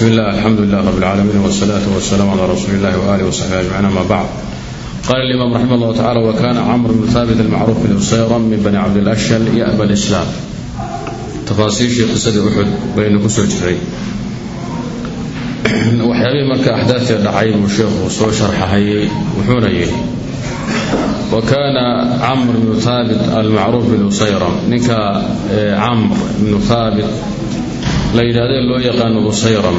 bismi illah alxamdu lilah rab اlcaalamiin wsalaatu wasalaamu calaa rasuuli illahi waaalih wsaxbi ajmaciin ama bacd qaala alimaam raximah اllahu tacala wakana camr bnu haabit almacruuf bilhusayran min bani cabdilashal iyo abalislaam tafaasiishii qisadii uxud baynu ku soo jiray. Waxyaabihii marka axdaadtii dhacay buu sheekhu soo sharxahayey wuxuuna yidhi wa kaana camr bnu haabit almacruuf bilhusayran ninka eh, camr bnu haabit la yidhahdee loo yaqaano busayram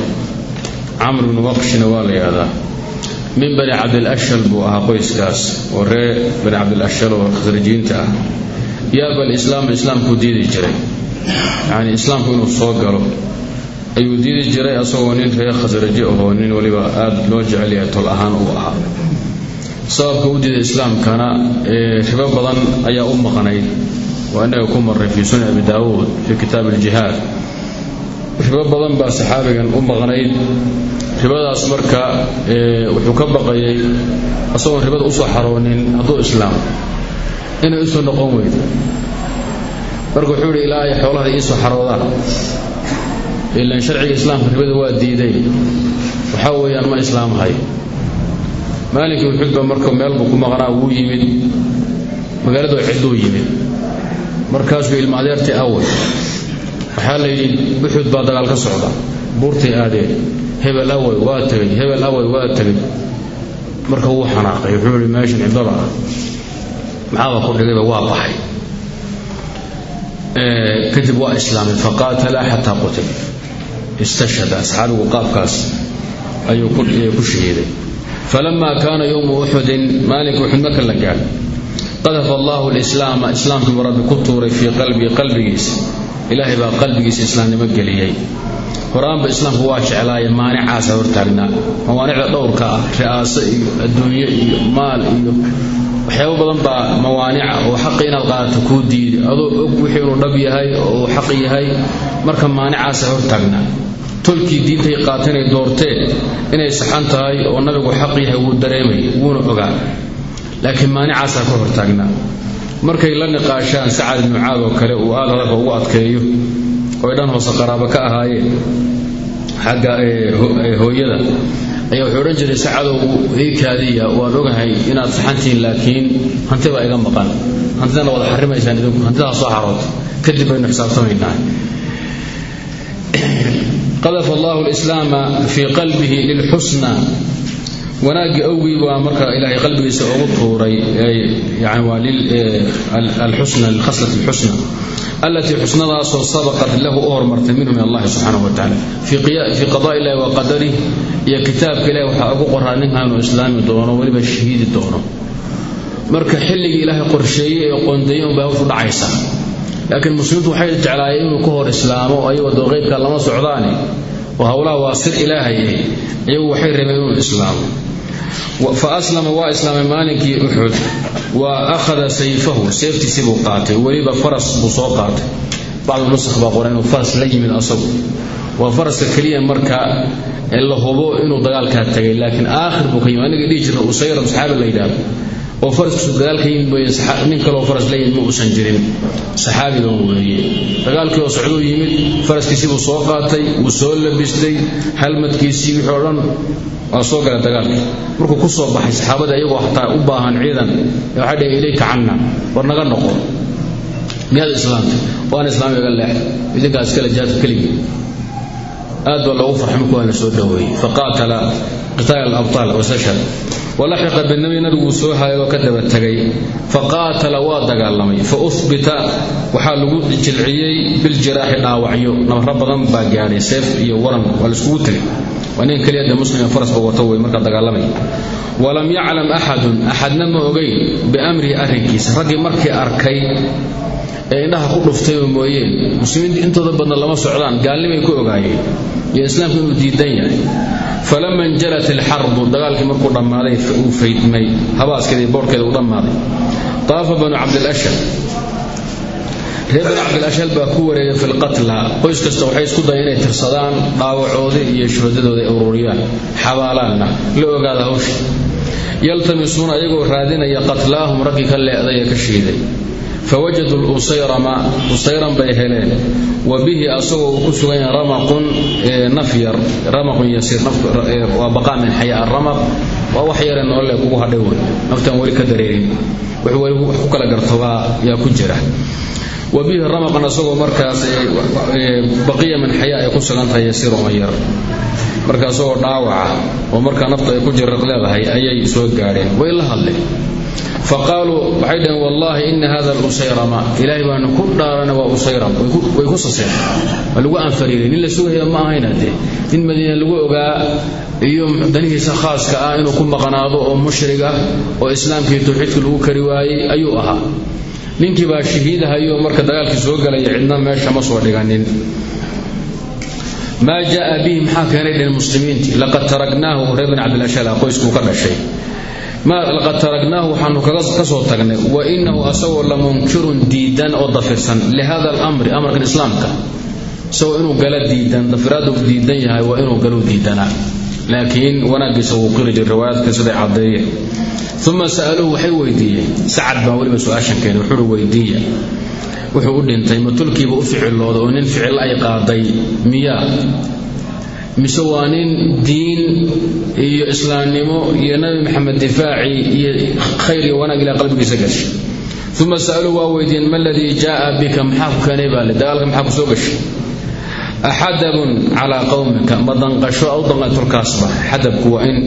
camr bnu waqshina waa la yidhahdaa. Min bani cabdilashal buu ahaa qoyskaas oo ree bani cabdilashal oo khasrajiinta ah. Yaaba alislaam islaamkuu diidi jiray. Yacnii islaamku inuu soo galo ayuu diidi jiray asagoo nin reer khasraji ahoo nin weliba aada loo jecel yahay tol ahaan uu ahaa. Sababka u diiday islaamkana ribo badan ayaa u maqnayd waa innaga ku marray fii sunan abi daawuud fii kitaab aljihaad ribo badan baa saxaabigan u maqnayd ribadaas marka wuxuu ka baqayay asagoon ribada u soo xaroonin hadduu islaam inay u soo noqon weydo. Marka wuxuu yidhi ilaa ay xoolahada iisoo xaroodaan. Ilan sharciga islaamka ribada waa diiday. Waxaa weeyaan ma islaamhay maalinkii uxudba marka meel buu ku maqnaa wuu yimid. Magaaladoo cidduu yimid. Markaasuu ilma adeertii awey waxaa la yidhi? Buxud baa dagaal ka socda. Buurtay aadeen hebel awey waa tegay hebel awey waa tegay marka wuu xanaaqay wuxuu yihi meeshan ciddada ah. Maxaaba ku dhigayba waa baxay. Kadib waa islaamay. Faqaatala xataa qutil istashhada asxaabigu qaabkaas ayuu ku shahiiday falamaa kaana yowmu uxudin maalinka uxud marka la gaadhay qadafa allahu lislaama islaamkiibuu rabbi ku tuuray fii qalbii qalbigiisa ilaahay baa qalbigiisa islaamnimo geliyey. Horaanba islaamku waa jeclaaye maanicaasa hortaagnaa mawaanicda dhowrka ah ri'aaso iyo adduunyo iyo maal iyo waxyaabo badan baa mawaanica oo xaqi inaad qaadato kuu diidi. Adoo og wixii inuu dhab yahay oo xaq yahay marka maanicaasa hortaagnaa tolkii diintay qaatanay doorteen inay saxan tahay oo nabigu xaq yahay wuu dareemay wuuna ogaa laakiin maanicaasaa ka hortaagnaa markay la niqaashaan sacad ibnu caad oo kale uu aad hadalka ugu adkeeyo oy dhan hoose qaraabo ka ahaayeen xagga hooyada ayaa wuxuu odhan jiray sacadow ii kaadiya waan ogahay inaad saxantihiin laakiin hanti iga maqan. Hantidana wada xarimaysaan idinku hantidaa soo xaroota kadib baynu xisaabtamaynaa. Qadafa allahu lislaama fii qalbihi lilxusna wanaaggii awgii baa marka ilaahay qalbigiisa ugu tuuray alxusna alatii xusnadaasoo sabaqat lahu u hormartay minhu min allahi subxaanahu wa tacala fii qadaa illahi wa qadarih iyo kitaabka ilahi waxaa ugu qoraa ninkan inuu islaami doono weliba shahiidi doono. Marka xilligii ilaahay qorsheeyey ee qoondeeyey unbay hawshu dhacaysa. Laakiin muslimiintu waxay jeclaayeen inuu ka hor islaamo ayagoo doo qeybka lama socdaane oo howlaha waa sir ilaahay iyagu waxay rabeen inuu islaamo fa aslama waa islaamay maalinkii uxud wa akhada sayfahu. Seeftiisii buu qaatay. Weliba faras buu soo qaatay. Bacdu nusakh baa qoran inuu faras la yimid asagu. Waa faraska keliya marka la hubo inuu dagaalkaa tagay laakiin aakhir buu ka yimid. Aniga dhihi jirna usayram saxaabi la yidhaahdo oo faraskiisu dagaal ka yimid nin kaloo faras la yimid ma uusan jirin. Saxaabigan weeye. Dagaalkii oo socduu yimid faraskiisii buu soo qaatay wuu soo labistay halmadkiisii wixii o dhan waa soo gala dagaalkii. Markuu ku soo baxay saxaabadii ayagoo xataa u baahan ciidan waxay dhaheen ilayka canna war naga noqo. Miyaad islaamta waana islaami iga leex idinkaa iskale jihaadka keligii aad baa loogu farxay markuu waana soo dhoweeyey faqaatala qitaal alabtaal wasashad walaxiqa binabi nabiguu soo haayagoo ka daba tegay faqaatala waa dagaalamay. Fa uhbita waxaa lagu jilciyey biljiraaxi dhaawacyo. Nabaro badan baa gaadhay seef iyo waran waa laiskugu tegay waa nin keliya de muslim farasba wato wey markaa dagaalamay. Walam yaclam axadun axadna ma ogeyn biamrihi arrinkiisa. Raggii markii arkay ee indhaha ku dhuftayoo mooyeen. Muslimiinta intooda badna lama socdaan gaalnimay ku ogaayeen iyo islaamku inuu diidan yahay. Falama injalat ilxarbu dagaalkii markuu dhammaaday uu faydmay habaaskeeda iyo boorhkeeda uu taafa banu cabdilashal reer bani cabdilashal baa ku wareegay fi lqatla qoys kasta waxay isku dayan inay tirsadaan dhaawacoodii iyo shuhadadooda ururiyaan xabaalaanna la ogaada hawsha. Yaltamisuuna ayagoo raadinaya qatlaahum raggii ka leeday ee ka shiiday fawajaduu lusayrama usayran bay heleen wa bihi asagoo uu ku sugan yahay ramaqun nafyar ramaqun yasiir waa baqaa min xayaa aramaq waa wax yare nolole kugu hadhay wey naftaan weli ka dareerin wax weli wax ku kala gartobaa yaa ku jira wa bihi ramaqan asagoo markaas baqiya min xayaa ay ku sugan tahay oo yar marka dhaawaca oo markaa naftu ay ku leedahay ayay soo gaadheen way la hadleen faqaaluu waxay dhaheen wallaahi ina hada lusayrama ilaahay baanu ku dhaarana waa usayram way ku saseen. Waa lagu anfariiray nin la sugaya ma ahayna dee. Nin madiina lagu ogaa iyo danihiisa khaaska ah inuu ku maqnaado oo mushrig ah oo islaamkii tawxiidka lagu kari waayey ayuu ahaa. Ninkii baa shahiidahayo marka dagaalkii soo galaya cidna meesha ma soo dhiganin. Maa jaaa bihi ka dhashay laqad taragnaahu waxaanu ka soo tagnay wa inahu asagoo la munkirun diidan oo dafirsan lihada alamri amarkan islaamka. Isagoo inuu gala diidan dafiraadu diidan yahay waa inuu galu diidanaa laakiin wanaagiisa wuu qiri jir riwaayaadka siday caddeeyeen. Uma sa'aluuhu waxay weydiiyeen. Sacad baan weliba su'aashan keenay wuxuuhi weydiiya. Wuxuu u dhintay matulkiiba u ficilooda oo nin ficil ay qaaday? Miyaa mise waa nin diin iyo islaamnimo iyo nabi maxamed difaaci iyo khayr iyo wanaag ilaa qalbigiisa gashay. Uma sa'aluu waa weydiiyeen ma aladii jaaa bika? Maxaa ku keenay baa le dagaalka maxaa ku soo gashay. Axadabun calaa qowmika ma danqasho aw danqay tulkaasba xadabku waa in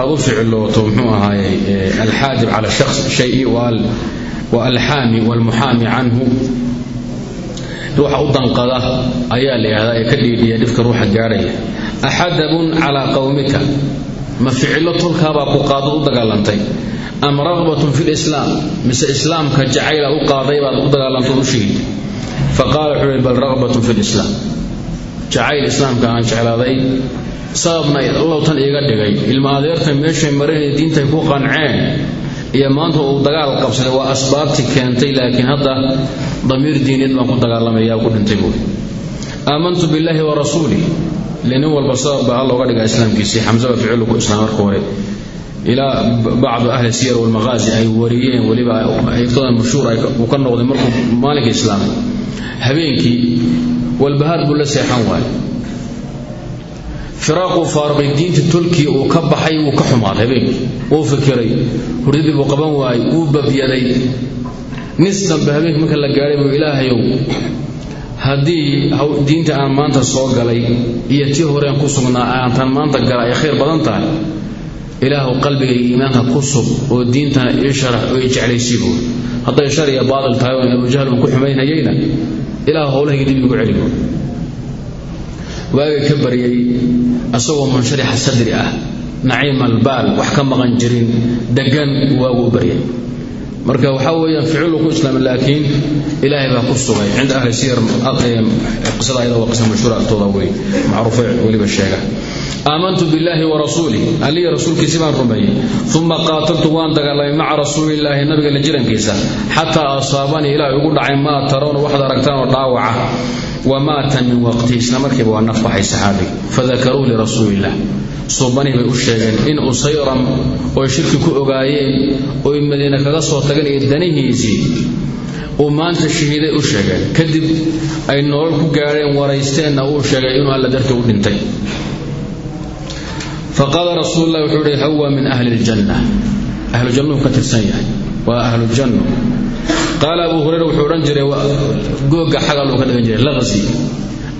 aad ficilooto muxuu ahaayey alxaadib cala shaks shayi wa alxaami walmuxaami canhu ruuxa u danqada ayaa la yidhahdaa ka dhiidhiya dhibka ruuxa gaadhaya axadabun calaa qowmika ma ficillo tolkaabaa ku qaadad u dagaalantay. Am raqbatun fi lislaam mise islaamka jacayla u qaaday baad u dagaalantay u shihid faqaala wuxuu yihi bal raqbatun fi lislaam jacayl islaamka aan jeclaaday. Sababna allow tan iiga dhigay. Ilma adeertan meeshay mareen diintay ku qanceen iyo maanta uu dagaal qabsaday waa asbaabtii keentay laakiin hadda damiir diineed baan ku dagaalamaya ku dhintay buuri aamantu billaahi wa rasuulih ile nin walba sabab baa alla uga dhiga islaamkiisii xamsaba ficilu ku islaam marka hore ilaa bacdu ahli siyar walmaqaazi ay wariyeen weliba eegtooda mashhuur uu ka noqday markuu maalinka islaamay. Habeenkii walbahaar buu la seexan waayo firaaquu faaruqay diinta tolkii uu ka baxay wuu ka xumaaday habeenkii wuu fikiray. Hurdadii buu qaban waayey wuu babyaday. Nis dambe habeenkii marka la gaadhay buu ilaahayow haddii diinta aan maanta soo galay iyo tii horeen ku sugnaa aantan maanta gala ay khayr badan tahay. Ilaahu qalbiga iimaanka ku sug oo diintana ii sharax oo ii jeclaysii buur hadday shar iyo baadil tahay oo abujahl uu ku xumaynayayna ilaahu howlahayga dib igu celi waaga ka baryay asagoo munsharixa sadri ah naciim albaal wax ka maqan jirin degan waagu baryay. Marka waxaa weeyaan ficilu ku islaamay laakiin ilaahay baa ku sugay. Cinda ahli siyar qisada ayada waa qisa mashhuura wey macruufe weliba sheega aamantu billaahi wa rasuulih aliya rasuulkiisi baan rumeeyey. Uma qaataltu waan dagaalamay maca rasuulillaahi nabiga la jirankiisa. Xataa asaabanii ilaa ugu dhacay maa tarawna waxaad aragtaan oo dhaawaca. Wamaata min waqtihi isla markiiba waa naf baxay saxaabiga fadakaruu lirasuuliillah suubanii bay u sheegeen in usayram oy shirki ku ogaayeen oy madiine kaga soo tageen iyo danihiisii. Uu maanta shahiiday u sheegeen. Kadib ay nolol ku gaadheen waraysteenna uu sheegay inuu dhintay faqaala rasuululahi wuxuu ihi hawa min ahli ljanna ahlujannuhu ka tirsan yahay waa ahlujannu qaala abu hurayra wuxuu odhan jiray googa xagal uu ka dhigan jiray laqsi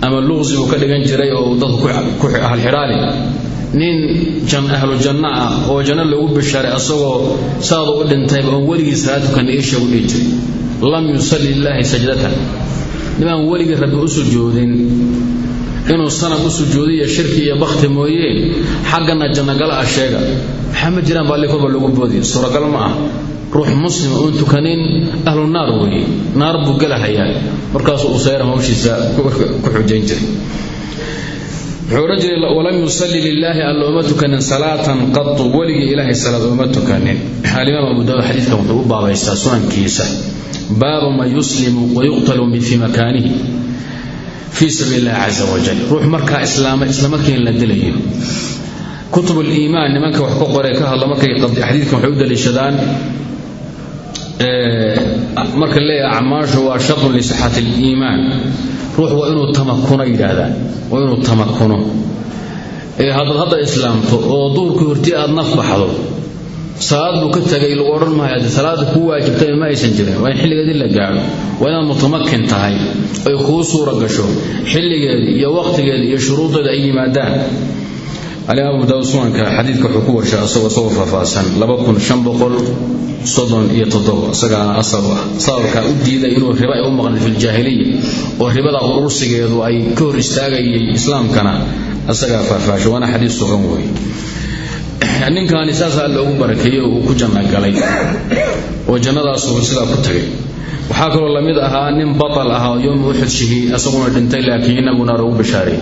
ama luqsi uu ka dhigan jiray oo dadku ku halxidhaali nin ahlu janno ah oo janno lagu bishaaray asagoo saadu u dhintayba oon weligii salaad tukan iisha u dhihi jiray lam yusalli lilaahi sajdatan nimaan weligii rabbi u sujuudin inuu sanab u sujuuday iyo shirki iyo bakti mooyeen xaggana jannogala ah sheega. Maxaa ma jiraan baalli korba lagu boodiy suuragal ma ah ruux muslima oon tukanin ahlu naar weeye. Naar buu gelahayaa markaasuu usayra hawshiisa ku xujayn jiray. Wuxuu walam yusalli lilaahi alla uma tukanin salaatan qatu weligii ilaahay salaad uma abu daawud xadiidkan wuxuu u baabaystaa baabu man yuslimu wayuqtalu fii makaanihi fii sabiili illahi caza wajal ruux markaa islaama islamarkiin la dilayo kutub liimaan nimanka wax ka qoree ka hadla markay xadiidkan waxay u daliishadaan marka leeyahay acmaashu waa shartun lisixati aliimaan ruux waa inuu tamakuno yidhaahdaan waa inuu tamakuno. Haddaad hadda islaamto oo duhurkii hortii aad naf baxdo salaad buu ka tagay lagu odhan maayo haddii salaada kuu waajibtay ma aysan jirin waa in xilligeedii la gaadho waa inaad mutamakin tahay ay kuu suura gasho xilligeedii iyo waqtigeedii iyo shuruudeeda ay yimaadaan. Alimaam abu daawud sunanka xadiidka wuxuu ku warshay asagoo isagoo faahfaahsan iyo isagaana asal ah. Sababkaa u diiday inuu riba ay u maqnay fi ljaahiliya oo ribada urursigeedu ay ka hor istaagayay islaamkana isagaa faahfaahshay waana xadiis sugan wey ninkaani saasaa loogu barakeeyey oo uu ku janno galay. Oo jannadaasuu sidaa ku tagay. Waxaa kaloo la mid ahaa nin batal ahaa yowma uxud shihii isaguna dhintay laakiin inagu naar ugu bishaaray.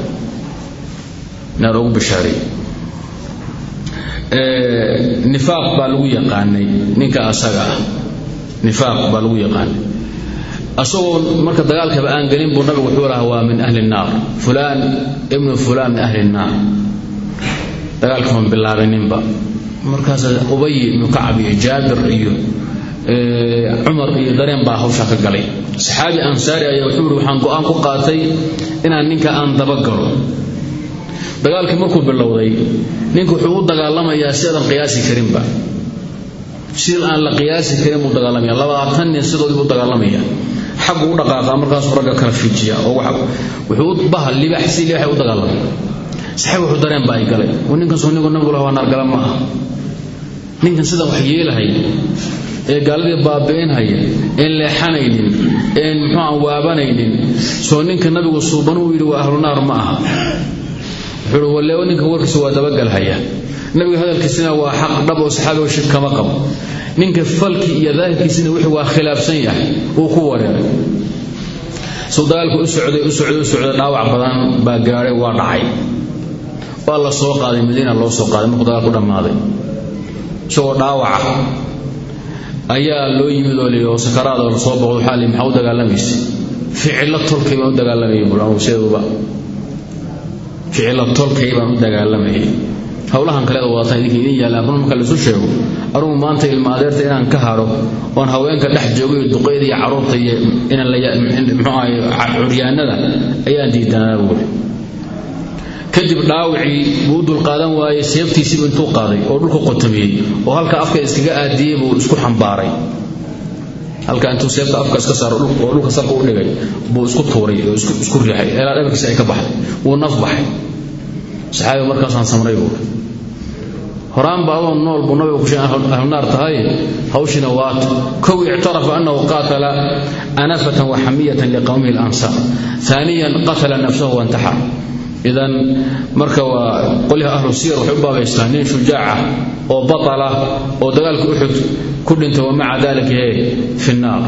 Naar ugu bishaaray. Nifaaq baa lagu yaqaanay ninka asaga ah. Nifaaq baa lagu yaqaanay. Asagoo marka dagaalkaba aan gelin buu nabigu wuxuu lahaa waa min ahli nnaar fulaan ibnu fulaan min ahli nnaar dagaalkaman bilaabininba markaas ubay ibnu kacab iyo jaabir iyo cumar iyo dareen baa hawshaa ka galay. Saxaabi ansaari ayaa wuxuu waxaan go'aan ku qaatay inaan ninka aan dabagalo dagaalkii markuu bilowday ninka wuxuu u dagaalamayaa si qiyaasi karinba. Si aan la qiyaasi karin buu dagaalamaya. Labaatan nin sidoodii buu dagaalamaya. Xaggu u dhaqaaqa markaasuu ragga kala fiijiya oo wuxuu bahal libax si libaxay u dagaalamaya saxaabi wuxuu dareen baa ay galay ninkaasoo ninku nabigu laha waa naargala ma ninkan sida wax yeelahay ee gaaladii baabi'inhaya een leexanaynin een muxuu aan waabanaynin soo ninka nabigu suubanuu yidhi waa ahlunaar ma aha wuxuu waleewo ninka warkiisa waa dabagalhaya. Nabiga hadalkiisina waa xaq dhab oo saxaabiga shir kama qabo. Ninka falkii iyo daahirkiisina wixii waa khilaafsan yahay uu ku wareeray suu dagaalku u socday u socday u socday dhaawac badan baa gaadhay waa dhacay waa la soo qaaday madiina loo soo qaaday markuu dagaalku dhammaaday isagoo dhaawaca ayaa loo yimid oo liyo sakaraada la soo boqdo waxaa li maxaa u dagaalamaysa ficilo tolkay baan u dagaalamayay bul anugu sideeduba ficilo tolkay baan u dagaalamayay howlahan kaleeda wadata idinka idin yaallaan run marka laisu sheego anugu maanta ilma adeerta inaan ka hadho oon haweenka dhex joogo iyo duqayda iyo carruurta iyo inaan ahay curyaanada ayaan diidanaa buuri kadib dhaawicii buu dulqaadan waayey seeftiisiibu intuu qaaday oo dhulku qotamiyey oo halka afka iskaga aadiyey buu isku xambaaray. Halka intuu seefta afka iska saaro oo dhulka salka u dhigay buu isku tuuray oo isku riixay. Ilaa dhabarkiisa ay ka baxday. Wuu naf baxay. Saxaabiga markaasaan samray buuri horaanba adoo nool buu nabiga kushe ahlunaar tahay? Hawshina waata kow ictarafa annahu qaatala anafatan wa xamiyatan liqowmihi alansaar aaniyan qatala nafsahu wantaxar idan marka waa qolyaha ahlu siyar waxay u baabaystaa nin shujaaca oo batala oo dagaalka uxud ku dhintay wamaca dalika he fi nnaar.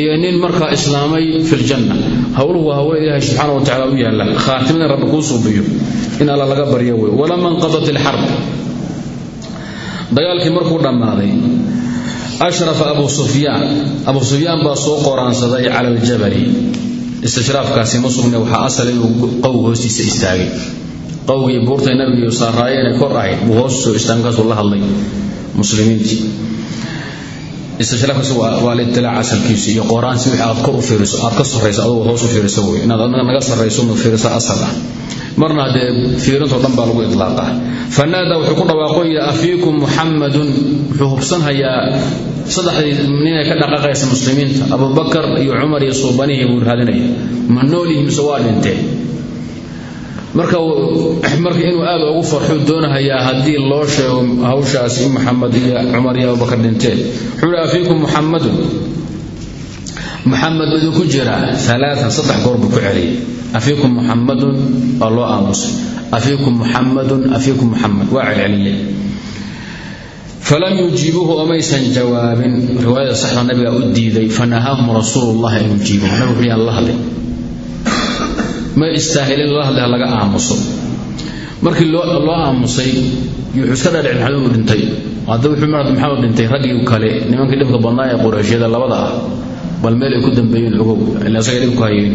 Iyo nin markaa islaamay fi ljanna howluhu waa hawla ilaahay subxaana wa tacala u yaalla. Khaatimada rabbi kuu suubiyo in alla laga baryo wey walama inqadat ilxarb dagaalkii markuu dhammaaday ashrafa abu sufyaan. Abu sufyaan baa soo qoraansaday cala aljabali istishraafkaasi ma sugne waxaa asal inuu qowga hoostiisa istaagay. Qowgii buurtay nabigiiyo saaraayeenee kor ahayd buu hoos soo markaasuu la hadlay muslimiintii. Istishraafkaasi waa litilaac asalkiisu iyo qoraansi wixii aad kor u fiiriso aad ka sarrayso adugu hoos u fiiriso wey. Inaad naga sarrayso fiiriso asal ah marna haddee fiirintoo dhan baa lagu idlaaqaa fanaada wuxuu ku dhawaaqo yidhi afiikum muxammadun wuxuu hubsanhayaa saddexdii ninay ka dhaqaaqaysa muslimiinta abubakar iyo cumar iyo suubanihii buu raadinaya. Ma noolyihi marka marka inuu aad ugu farxuu doonahayaa haddii loo sheego hawshaasi in maxamed iyo cumar iyo abubakar dhinteen wuxuu yidhi afiikum muxammadun muxamed idinku jira alaaan saddex goor buu ku celiyay afiikum muxammadun waa loo aamusay. Afiikum muxammadun afiikum muxamed waa falam yujiibuuhu omaysan jawaabin. Riwaayada saxda nabiga u diiday fanahaahum rasuulu llahi an yujiibuhu nabigu wuxuu yaan ma istaahilin la hadlay laga aamuso. Markii loo aamusay wuxuu iska dhaadhicin maxamed dhintay. Hadda wuxuu marad maxamed dhintay raggii kale nimankii dhibka badnaa ee qurayshyada labada ah bal meel ay ku dambeeyeen ogow isaga dhibku hayeen.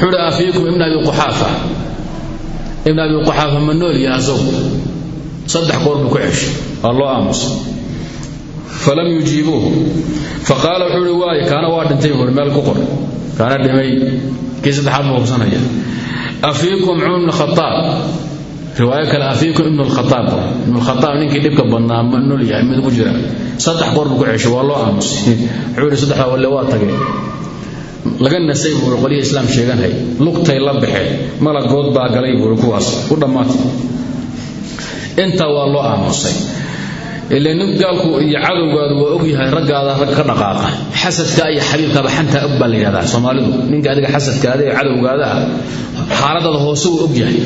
Wuxuu hi afiikum ibn abi quxaafa. Ibn abi quxaafa ma nool asagu saddex goor buu ku ceshay waa loo aamusay falam yujiibuuhu. Faqaala wuxuu ihi waay kaana waa dhintay buui meel ku qor. Kaana dhimay kii saddexaad buu hubsanaya. Afiikum cumar khaaab riwaayo kale afiikum ibnu lkhaaab ibnu lkhaaab ninkii dhibka badnaa ma nool yahay mid ku jira. Saddex goor buu ku ceshay waa loo aamusay wuxuu ihi saddexdaa walle waa tageen laga nasay buui qolihii islaam sheeganhay lugtay la baxeen malagood baa galay buui kuwaas u dhammaatay. Intaa waa loo aamusay ile nin gaalku iyo cadowgaadu waa ogyahay raggaada rag ka dhaqaaqa. Xasadka iyo xabiibkaaba xantaa og baa soomaalidu. Ninka adiga xasadkaada ee cadowgaada ah xaaladaada hoose wuu ogyahay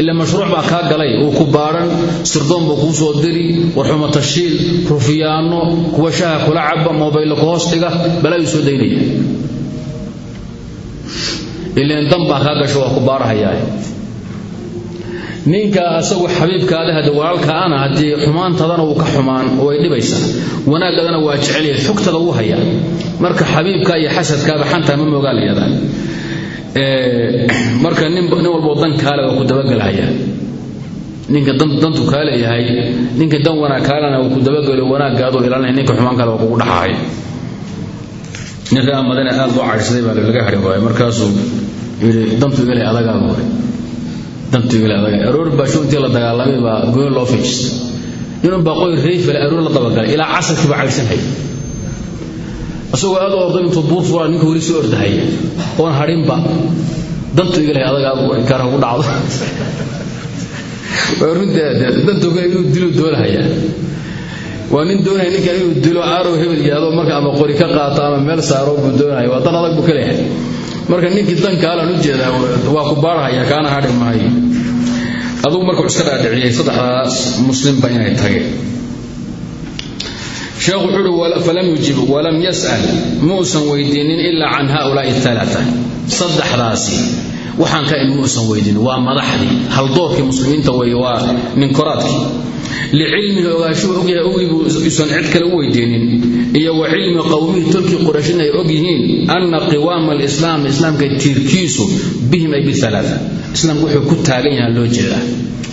ila mashruuc baa kaa galay uu ku baadhan sirdoon buu kuu soo diri warxuma tashiil rufiyaano kuwa shaha kula caba mobaylo ku hoos dhiga balaayuu soo daynaya. Ileen dan baa kaa gasho waa ku baarahayaa ninka asagu xabiibkaada hade walaalkaana haddii xumaantadana uu ka xumaan oo ay dhibaysaa wanaaggadana waa jecelyahay xogtada uu hayaa marka xabiibka iyo xasadkaaba xantaa ma moogaa layadaa marka nin walboo dan kaale waa ku dabagelhaya ninka dantu kaa leeyahay ninka dan wanaag kaalena uu ku dabagelo wanaaggaadoo ilaalinaya ninka xumaan kale waa kugu dhaxahay nin reer aad loo cadhsaday baa laga hadhi markaasuu yidhi dantu igale adagaa dantu igale adagaa aroor baasho intii la dagaalamay baa gooni loo fiijistay inuu baaqooy reyfale aroor la dabagalay ilaa casarkii baa caydsanhay isagoo aad u orday buur furaa ninka weli soo ordahaya oon hadhinba dantu igale adagaa buuri kara ugu dhacdo. Dantu igale inuu dilu doolahayaa waa nin doonaya ninkan inuu dilo aarow hebel yaado marka ama qori ka qaato ama meel saaro buu doonaya waa dan adag buu ka leeyahay marka ninkii dankaalan u jeedaa waa ku baarahaya kaana hadhi maayo adugu iska dhaadhiciyey saddexdaas muslimba inay tageen. Sheekhu wuxuu uhi falam yujib walam yas'al muusan weydiinin ilaa can haulaai alaaa saddexdaasi waxaan ka in muusan weydiin waa madaxdii haldoorkii muslimiinta weeye waa ninkoraadkii licilmihi ogaashuhu ogyahay ogiibuu isan cid kale u weydiinin iyo wa cilmi qowmihi tolkii quraysh inay og yihiin anna qiwaama alislaam islaamka tiirkiisu bihim ay bialaaa islaamku wuxuu ku taagan yahaa loo jeedaa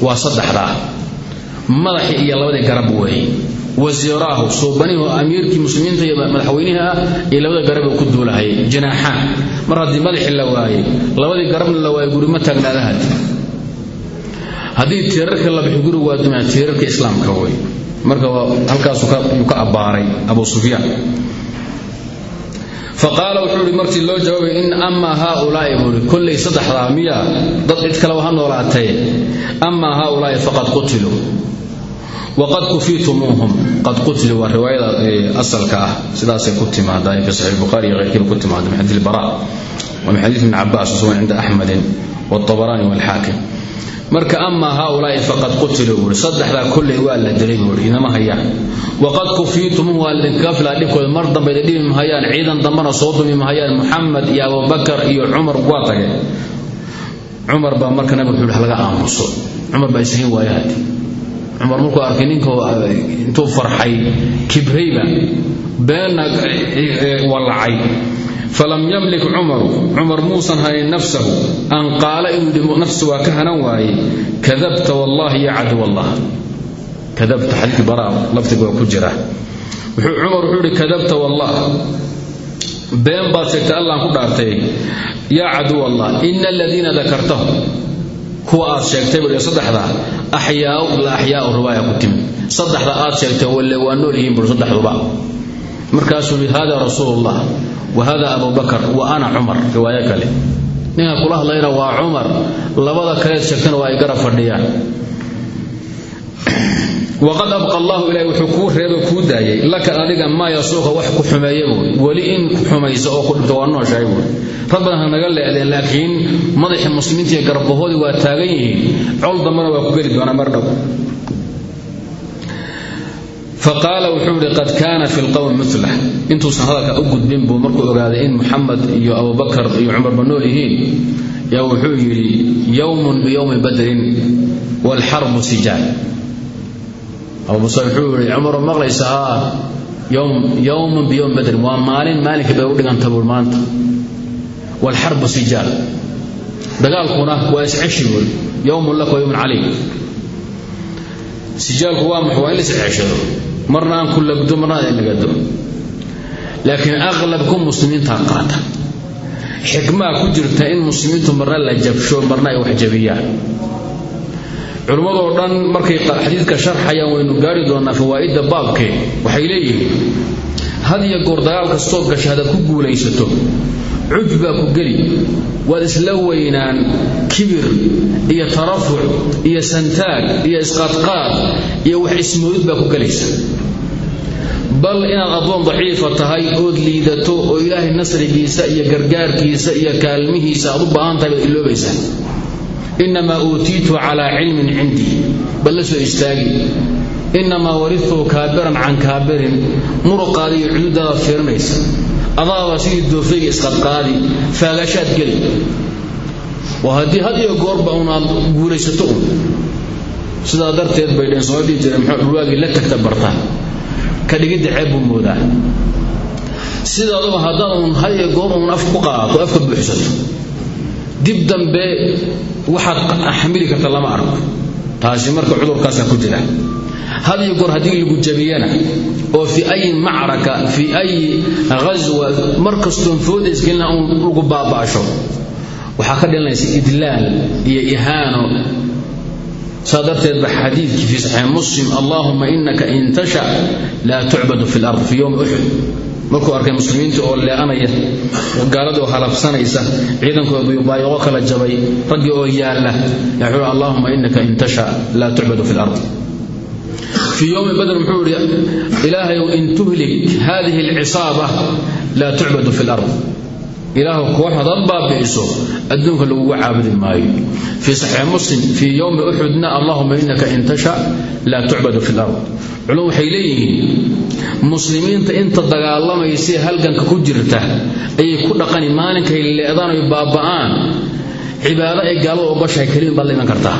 waa saddexdaa madaxii iyo labadii garab weeye wasiiraahu suubanihu amiirkii muslimiinta iyo madaxweynihi ah iyo labada garab uu ku duulahayay janaaxaan mar haddii madaxii la waayey labadii garabna la gurima taagnaadahad haddii tiirarka la bixi gurigu waa dumaa tiirarka islaamka wey marka halkaasuu ka abbaaray abu sufyaan. Faqaala wuxuu markii loo jawaabay in amaa haaulaa'i buuhi kollay saddexdaa miyaa dad cid kaleba ha noolaatee amaa haaulaa'i faqad qutiluu waqad kufiitumuuhum qad qutiluu waa riwaayada asalka ah. Sidaasay ku timaadaa fi saxiix iyo keyrkiiba ku timaada min xadiis bara wa min xadiis ibni cabaas sugan cinda axmedin waaltabaraani waalxaakim marka amaa haaulaa'i faqad qutiluu buui saddexdaa kolley waa la dilay buui inama hayaan. Waqad kufiitumum waa lidinkaga filaa dhibkooda mar dambe da dhibi mahayaan ciidan dambana soo dumi mahayaan muxamed iyo abubakar iyo cumar waa tageen cumar baa marka nabigu wuxuu yidhi laga aamuso? Cumar baa ishayn waaya hadi markuu arkay ninka intuu farxay kibrayba beenna wallacay falam yamlik cumaru cumar muusan hanin nafsahu. An qaala inuu yidhi nafsi waa ka hanan waaye. Kadabta wallahi ya caduw allah. Kadabta xadiidkii bara laftiga waa ku jira. Cumar wuxuu yidhi kadabta wallah. Been baad sheegtay allaan ku dhaartay. Yaa caduw allah ina aladiina dakartahu kuwa aad sheegtay buu saddexda axyaau la axyaau riwaaya ku timid. Saddexda aad markaasuu hada rasuulullah wa hada abu bakar wa ana cumar. Riwaayo kale. Ninka kula hadlayna waa cumar. Labada kaleed sheegtana waa ay garab fadhiyaan. Waqad abqa allahu ilahi wuxuu kuu reebay kuu daayay. Laka adiga maa yasuuqa wax ku xumeeya buui weli in ku xumaysa oo ku dhibta waa nooshahay buui rag badan ha naga leedeen laakiin madaxii muslimiinta iyo garbahoodii waa taagan yihiin. Col dambana waa ku geli doonaa mar dhow faqaala wuxuu yidhi qad kaana fi lqowmi mila intuusan hadalka u gudbin buu markuu ogaaday in muxamed iyo abubakar iyo cumarba nool yihiin yaa wuxuu yidhi yowmun biyowmi badrin waalxarbu sijaal. Abu musa wuxuu yidhi cumaroo maqlaysa haa yowmun biyowmi badrin. Waa maalin maalinka bay u dhiganta buur maanta. Waalxarbu sijaal. Dagaalkuna waa isceshi buur yowmun laka yowmun calayk sijaalku waa marna aan ku lagdo marna aan lagado laakiin aqlabku muslimiintaa qaata. Xikmaa ku jirta in muslimiintu marna la jabsho marna ay wax jabiyaan. Culimmadoo dhan markay xadiidka sharxayaan waynu gaari doonnaa fawaa'idda baabkee waxay leeyihiin had iyo goor dagaal gasha hadaad ku guulaysato cujb baa ku geli. Waad isla weynaan kibir iyo tarafuc iyo santaag iyo isqaadqaad iyo wax ismoodid baa ku gelaysa bal inaad addoon daciifa tahay ood liidato oo ilaahay nasrigiisa iyo gargaarkiisa iyo kaalmihiisa aad u baahan tahay baad iloobaysaa inamaa uutiitu calaa cilmin cindii. Bal la soo istaagi. Inamaa waridtuu kaabiran can kaabirin. Muruqaada iyo cududaadaad fiirinaysa. Adaaba sidii doofayga isqadqaadi. Faagashaad geli. Oo haddii had iyo goorba unaad guulaysato un. Sidaa darteed bay dheen soo dhihi jireen muxuu dhulwaagii la tagta barta ka dhigidda ceeb buu moodaa. Sidaaduba haddaad uun had iyo goor uun af ku qaato afka buuxsato dib dambe waxaad xamili karta lama arko. Taasi marka cudurkaasaa ku jira. Had iyo goor haddii lagu jabiyana oo fii ayi macraka fii ayi ghaswa mar kastoon uun lagu baaba'asho. Waxaa ka dhalanaysa idlaal iyo ihaano saa darteed ba xadiidkii fii saxiix muslim allaahuma inaka in tasha laa tucbadu fi lard fii yowmi uxud markuu arkay muslimiinta oo lee'anaya gaaladii oo halabsanaysa ciidankoodu baayoqo kala jabay raggii oo yaalla yaxuu allaahuma inaka in tasha laa tucbadu fi lard fii yowmi badr muxuu idhi ilaahayow in tuhlik hadihi alcisaaba laa tucbadu fi lard ilaahu koox hadaad baabi'iso adduunka lagugu caabudi maayo. Fii saxiix muslim fii yowmi uxudna allahuma inaka in tasha laa tucbadu fi lard culum waxay leeyihiin muslimiinta inta dagaalamaysae halganka ku jirta ayay ku dhaqani maalinkay leedaan oy baaba'aan. Cibaado ay gaalada ogoshahay keliin baad la iman kartaa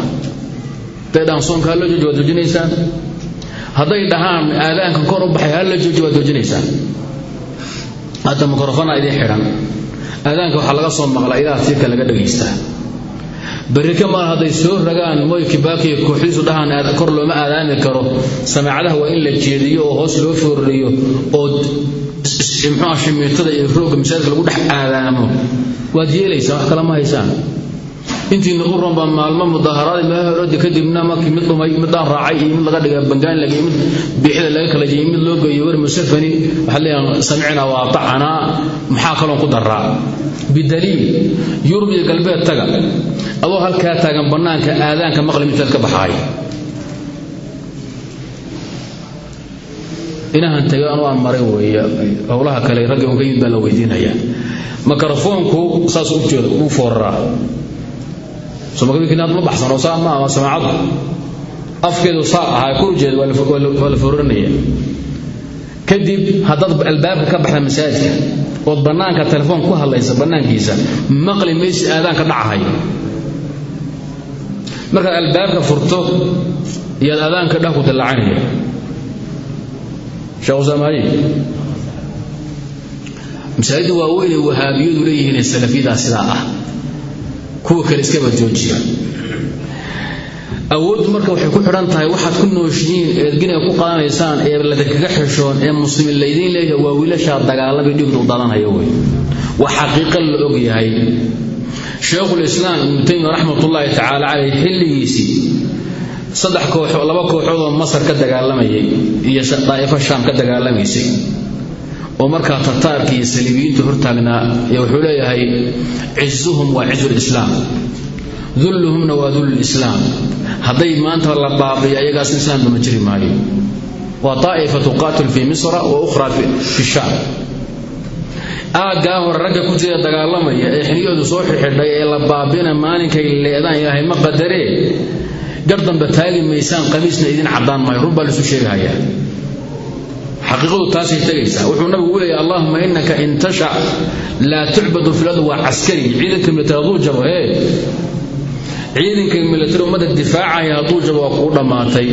hadday dhahaan soonka halla jooji waad joojinaysaan hadday dhahaan aadaanka kor u baxay halla jooji waad joojinaysaan hadda mikrofona aadaanka waxaa laga soo maqlaa ilaa tiirka laga dhagaystaa barrika maar hadday soo ragaan mooy kibaakiya kooxdiisu dhahaan kor looma aadaami karo. Samaacadaha waa in la jeediyo oo hoos loo foorriyo oo muxuuha shimiitada iyo roogga masaajidka lagu dhex aadaamo. Waad yeelaysaa wax kale ma haysaan intiina u ranba maalmo mudaharaad meelhood kadibna markii mid dhumay midaan raacay iyo mid laga dhiga bangaan lagay mid biixida laga kala jeyay mid loo geeyo war musafani waxaa leeyahay samicnaa waa tacanaa maxaa kaloon ku daraa bidaliil yurub iyo taga adoo halkaa taagan bannaanka aadaanka maqli midtaad ka baxaay inahan tagay anu aan maray howlaha kale ragga un yimid baa la weydiinaya mikrofoonku saas u jeedo uu fooraraa somakinaad ma baxsano saa ma ama samaacadu afkeedu saa ahaa kurjeeda waa la fooranaya kadib haddaad albaabka ka baxda masaajidka ood bannaanka telefoon ku hadlaysa bannaankiisa maqli maysi aadaanka dhacahay markaad albaabka furto iyaad aadaanka dhah ku dallaacanaya sheekh usaamaayi masaajidda waaweynay wahaabiyadu leeyihiin salafiyadaa sidaa ah kuwa kale iskaba joojiya awooddu marka waxay ku xidhan tahay waxaad ku nooshihiin eedginiga ku qaadanaysaan ee ladinkaga xishoon ee muslimiin laydiin leeyahay waa wiilashaa dagaalamay dhigdu dadanaya wey waa xaqiiqa la og yahay. Sheekhulislaam ibnu taymiya raxmatullaahi tacaala caleyh xilligiisii saddex kooxoo laba kooxood oo masar ka dagaalamayay iyo daa'ifo shaam ka dagaalamaysay oo markaa tataarka iyo saliibiyiinta hortaagnaa iyo wuxuu leeyahay cizuhum waa cizu lislaam dulluhumna waa dullislaam hadday maanta la baabiyo ayagaas islaam lama jiri maayo. Waa daa'ifa tuqaatil fii misra wa ukhra fi shaam aaggaa hore ragga ku jira dagaalamaya ee xiniyoodu soo xirxidhay ee la baabina maalinkay leedaan ilaahay ma qadaree? Gar taagi maysaan qamiisna idin caddaan maayo run baa laisu sheegahayaa xaqiiqadu taasay tegaysaa. Wuxuu nabigu u leeyahy allahuma inaka in tashac laa tucbadu filadu waa caskari ciidanka militari hadduu jabo hee ciidanka militari ummadda difaacaya hadduu jabo waa kuu dhammaatay.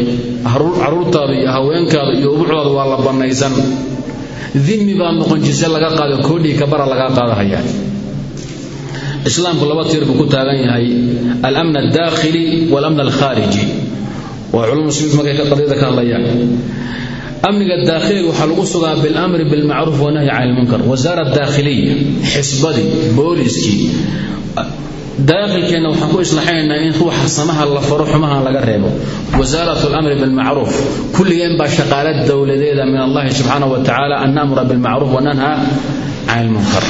Caruurtaada haweenkaada iyo ubucdaada waa la bannaysan. Dimi baa noqon jise laga qaado koodhii kabara lagaa qaadahaya. Islaamku laba tiir ku taagan yahay. Alamn aldaakhili waalamn alkhaariji. Waa culum muslimiintu markay qadiyada ka hadlayaan amniga daakhiliga waxaa lagu sugaa bilamri bilmacruuf wanahyi can ilmunkar wasaara daakhiliya xisbadii booliskii daakhilkeenna waxaan ku islaxaynaynaa in ruuxa samaha la faro xumaha laga reebo. Wasaarat lamri bilmacruuf. Kulligeen baa shaqaale dowladeeda min allahi subxaana wa an namura bilmacruuf wananha can ilmunkar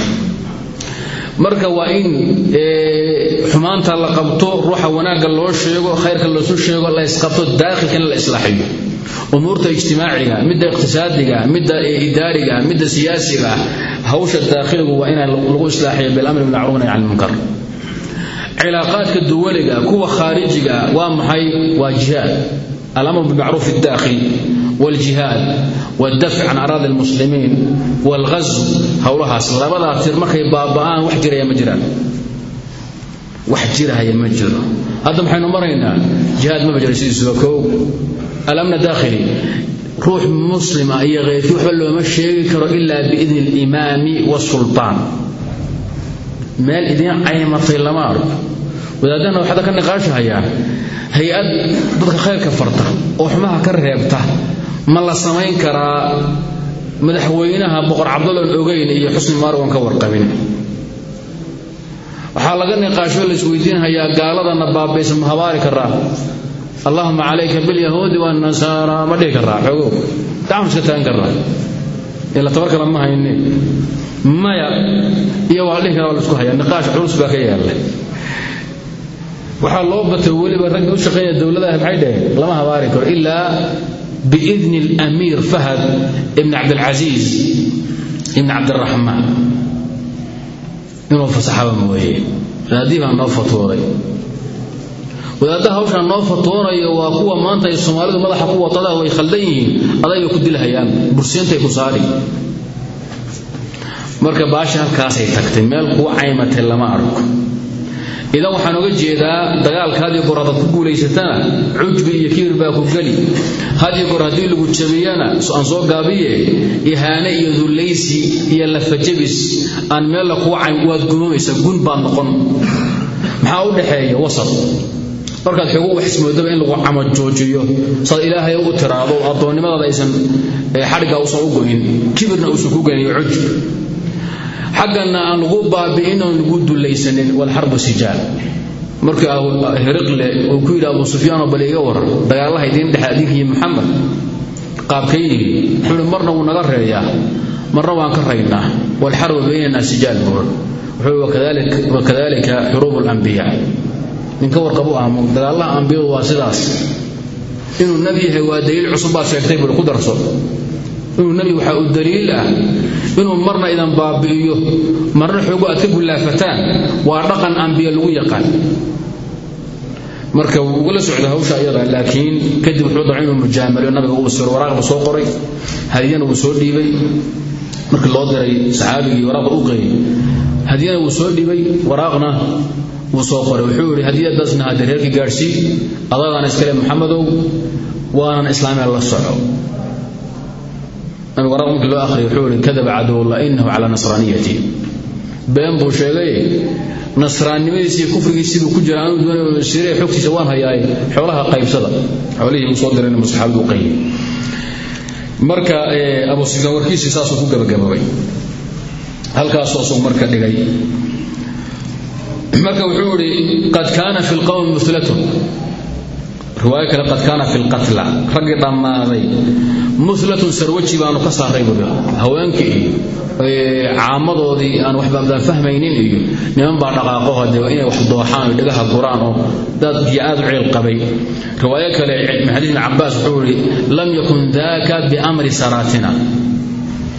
marka waa in xumaanta la qabto ruuxa wanaagga loo sheego khayrka loosu sheego la isqabto daakhilkana la islaaxiyo umuurta ijtimaaciga midda iqtisaadiga midda idaariga midda siyaasiga hawsha daakhiligu waa in lagu islaaxiyo bilamri bilmacruuf nahy can ilmunkar cilaaqaadka duwaliga kuwa khaarijiga waa maxay waa jihaad alamr bilmacruuf اdaakhil wاljihaad wاldafc can araadi اlmuslimiin wاlghazw howlahaas labadaa tir markay baaba'aan wax jiraya ma jiraan wax jirahaya ma jiro hadda maxaynu maraynaa jihaad maba jira sidiisuba koow alamna daakhili ruux muslima iyo kheyrkii waxba looma sheegi karo ilaa biidni alimaami wasulbaan meel idiin caymatay lama arko. Wadaadana waxaad ka niqaashahayaa hay'ad dadka khayrka farta oo xumaha ka reebta ma la samayn karaa madaxweynaha boqor cabdalon ogeyn iyo xusni maaroon ka warqabin. Waxaa laga niqaasho laisweydiinhayaa gaaladana baabaysa ma habaari karaa allahuma calayka bilyahuudi wanasaara ma dhihi karaa xoogo gacmu iska tagan karaa ila tabar kale ma hayne. Maya iyo waa dhihi kara waa la isku hayaa. Niqaash culus baa ka yaalla. Waxaa loo batay weliba ragga u shaqeeya dowladaha maxay dhaheen lama habaari karo ilaa biidni alamiir fahad ibn cabdilcasiis ibn cabdiraxmaan inuu fasaxaba mooye. Baa noo fatwooday wadaadda hawshaan noo fatwoonayo waa kuwa maanta ay soomaalidu madaxa ku wadadaa way khaldan yihiin adayba ku dilhayaan bursiintay ku saari. Marka baasha halkaasay tagtay meel kuu caymatay lama arko. Idan waxaan oga jeedaa dagaalka had iyo goor ku guulaysatana cujbi iyo kiir baa ku geli had iyo goor haddii lagu jabiyana aan soo gaabiye ihaane iyo dullaysi iyo lafajabis aan meella kuu cayn waad gumamaysa gun baad noqon. Maxaa u dhaxeeya? Wasat markaad xoogu wax ismoodaba in lagu camajoojiyo saad ilaahay u tiraado addoonnimadaada aysan xadhiggaa uusan u go'in kibirna uusan ku genin iyo cujb xaggana aan lagu baabi'in oon lagu dullaysanin walxarbu sijaal. Markii hiriqle uu ku yidhi abu sufyaanoo bal iga waran dagaalaha idiin dhexe adinka iyo marna wuu naga reeyaa marna waan ka raynaa walxarbu baynana sijaal buur wuxuu wakadalika xuruubu alambiyaa ninka warqabu ah dagaalaha ambiyadu waa sidaas. Inuu nebi yahay waa daliil cusub baad sheegtay buui ku darso. Inuu nebi waxaa u daliil ah. Inuu marna idan baabi'iyo marna xoogo aad ka gulaafataan waa dhaqan ambiya lagu yaqaan. Marka wuu ugula socda hawsha iyada laakiin kadib wuxuu dacay inuu mujaamaliyo nabiga uu siro waraaqda soo qoray. Hadiyana wuu soo dhiibay. Markii loo diray saxaabigii waraaqda u qeeyey hadiyana wuu soo dhiibay waraaqna wuu soo qoray. Wuxuu yidhi hadiyadaasna haddee reerkii gaadhsii adagaana iskale maxamedow waanan islaamia la soco. Nabigu waraaq markii loo akhriya wuxuu yidhi kadaba cadowullah inahu calaa nasraaniyati. Been buu sheegay nasraannimadiisi iyo kufrigiisii buu ku jira anuu doonay siree xogtiisa waan hayaaye xoolaha qaybsada. Xoolihii uu soo dirayna musaxaabadu u qayyay marka abu sufyaan warkiisii saasuu ku gabagaboobay halkaasoo suu marka dhigay marka wuxuu yidhi qad kaana fi lqowmi muhlatun riwaayo qad kaana fi lqatla raggii dhammaaday muhlatun sarwaji baanu ka saaray buuri haweenkii iyo caamadoodii aan waxbaan fahmaynin iyo niman baa dhaqaaqo hade inay wax dooxaan oo dhagaha guraan oo dad iyo aad qabay. Riwaayo kale min xadiis ibn wuxuu yidhi lam yakun daaka biamri saraatina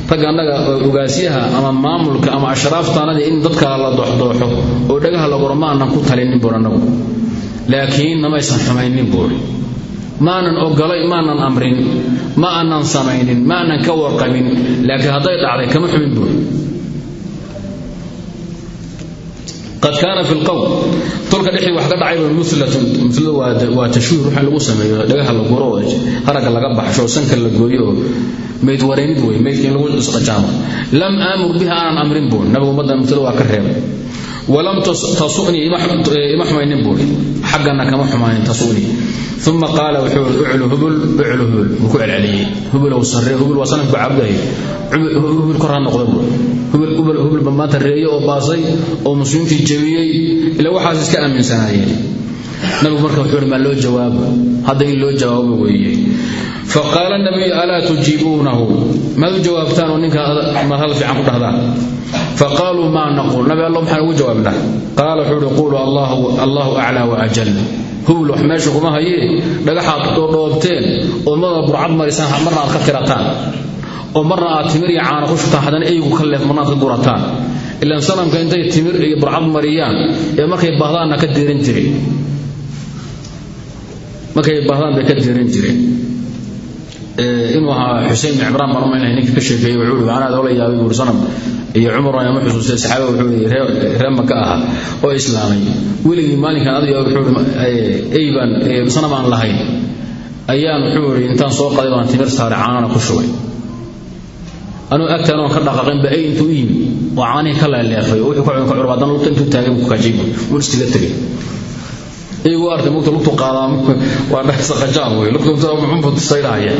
ragga annaga ogaasyaha ama maamulka ama ashraaftaanadii in dadka la dooxdooxo oo dhagaha la guro ma aanan ku talinin buur annagu laakiin namaysan xumaynin buuri maanan ogolay maanan amrin ma aanan samaynin ma aanan ka warqabin laakiin hadday dhacday kama xumin buuri qad kaana fi lqowm tolka dhexdii wax ka dhacay mulatun muladu waa tashwiih ruuxa lagu sameeyo dhagaha la guro oo haragga laga baxsho sanka la gooyo oo mayd wareynid wey maydka in lagu isqajaamo. Lam aamur biha aanan amrin buun. Nabigu ummaddan mulada waa ka reebay walam tasunii ima xumaynin buui xaggana kama xumaanin tasunii. Uma qaala wuxuu uclu hubul uclu hubul. Wuu ku celceliyey. Hubulow sarre hubul waa sanamku cabdahay hubul kor ha noqda buui hubul hubul hubul ba maanta reeye oo baasay oo muslimiintii jebiyey ila waxaas iska aaminsanaayeen. Nabigu marka wuxuu maa loo jawaabo hadda in loo jawaabo weeye faqaala nabiyu alaa tujiibuunahu? Maad u jawaabtaan oo ninka maad hadal fiican ku dhahdaan faqaaluu maa naquul nabi alla maxaan ugu jawaabnaa qaala wuxuu ihi quulu allahu aclaa waajal hubul wax meesha kuma hayee dhagaxaad dhoobteen oo marna burcad marisaan marna aad ka tirataan oo marna aad timir iyo caana ku shubtaan haddana eygu ka leef marna aad ka gurataan ilaan sanamka intay timir iyo burcad mariyaan ee baahdaan bay ka diiran jireen inuu ahaa xusein cimraan baan umaynaya ninka ka sheekeeyey wuxuu ihi anaad ola yaabay buuri sanam. Iyo cumar ayama xusuustay saxaaba wuxuu ihi reer maka ahaa oo islaamay. Weligii maalinkan adiga wuxuu ey baan sanam aan lahayn. Ayaan wuxuu ihi intaan soo qaday baan timir saaray caanana ku shubay. Anuu agtaan oon ka dhaqaaqin ba ey intuu u oo caanihii ka leeleefay oo wuxuu ka cun ka curba haddana lugta intuu taagay buu kaajay wuu istiga tegay iyagu artay mugta lugtu qaadaa waa dhaqsaqajaan wey lugtu muxunbu tusaydhahaya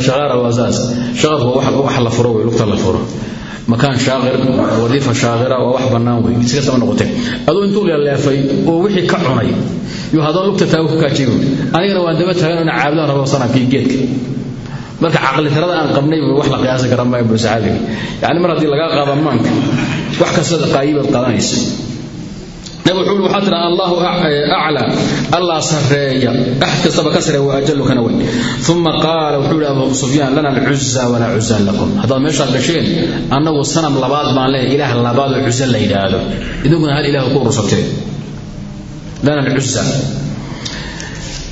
shaqaara waa saas. Shaqarku waa wax la furo wey lugta la furo. Makaan shaaqir wadiifa shaaqira waa wax bannaan wey si kastaba noqotee. Aduu intuu leeleefay oo wixii ka cunay yuu haddana lugta taago ku kaajay wey anigana waan daba taagan ina caabudaan rabo sanamkii geedka marka caqlitarada aan qabnay wax la qiyaasi kara maayo buu saxaabiga yani mar haddii lagaa qaado maanka wax kasta qaayibaad qaadanaysa nabi wuxuu waxaa tiraa allahu aclaa allah sarreeya axad kastaba ka sareeya waa ajalu kana weyn. Uma qaala wuxuu yihi abu sufyaan lana alcuza walaa cuza lakum. Haddaad meeshaad gasheen annagu sanam labaad baan leeyahay ilaah labaad oo cuza la yidhaahdo. Idinkuna hal ilaah ku urursateen lana alcuza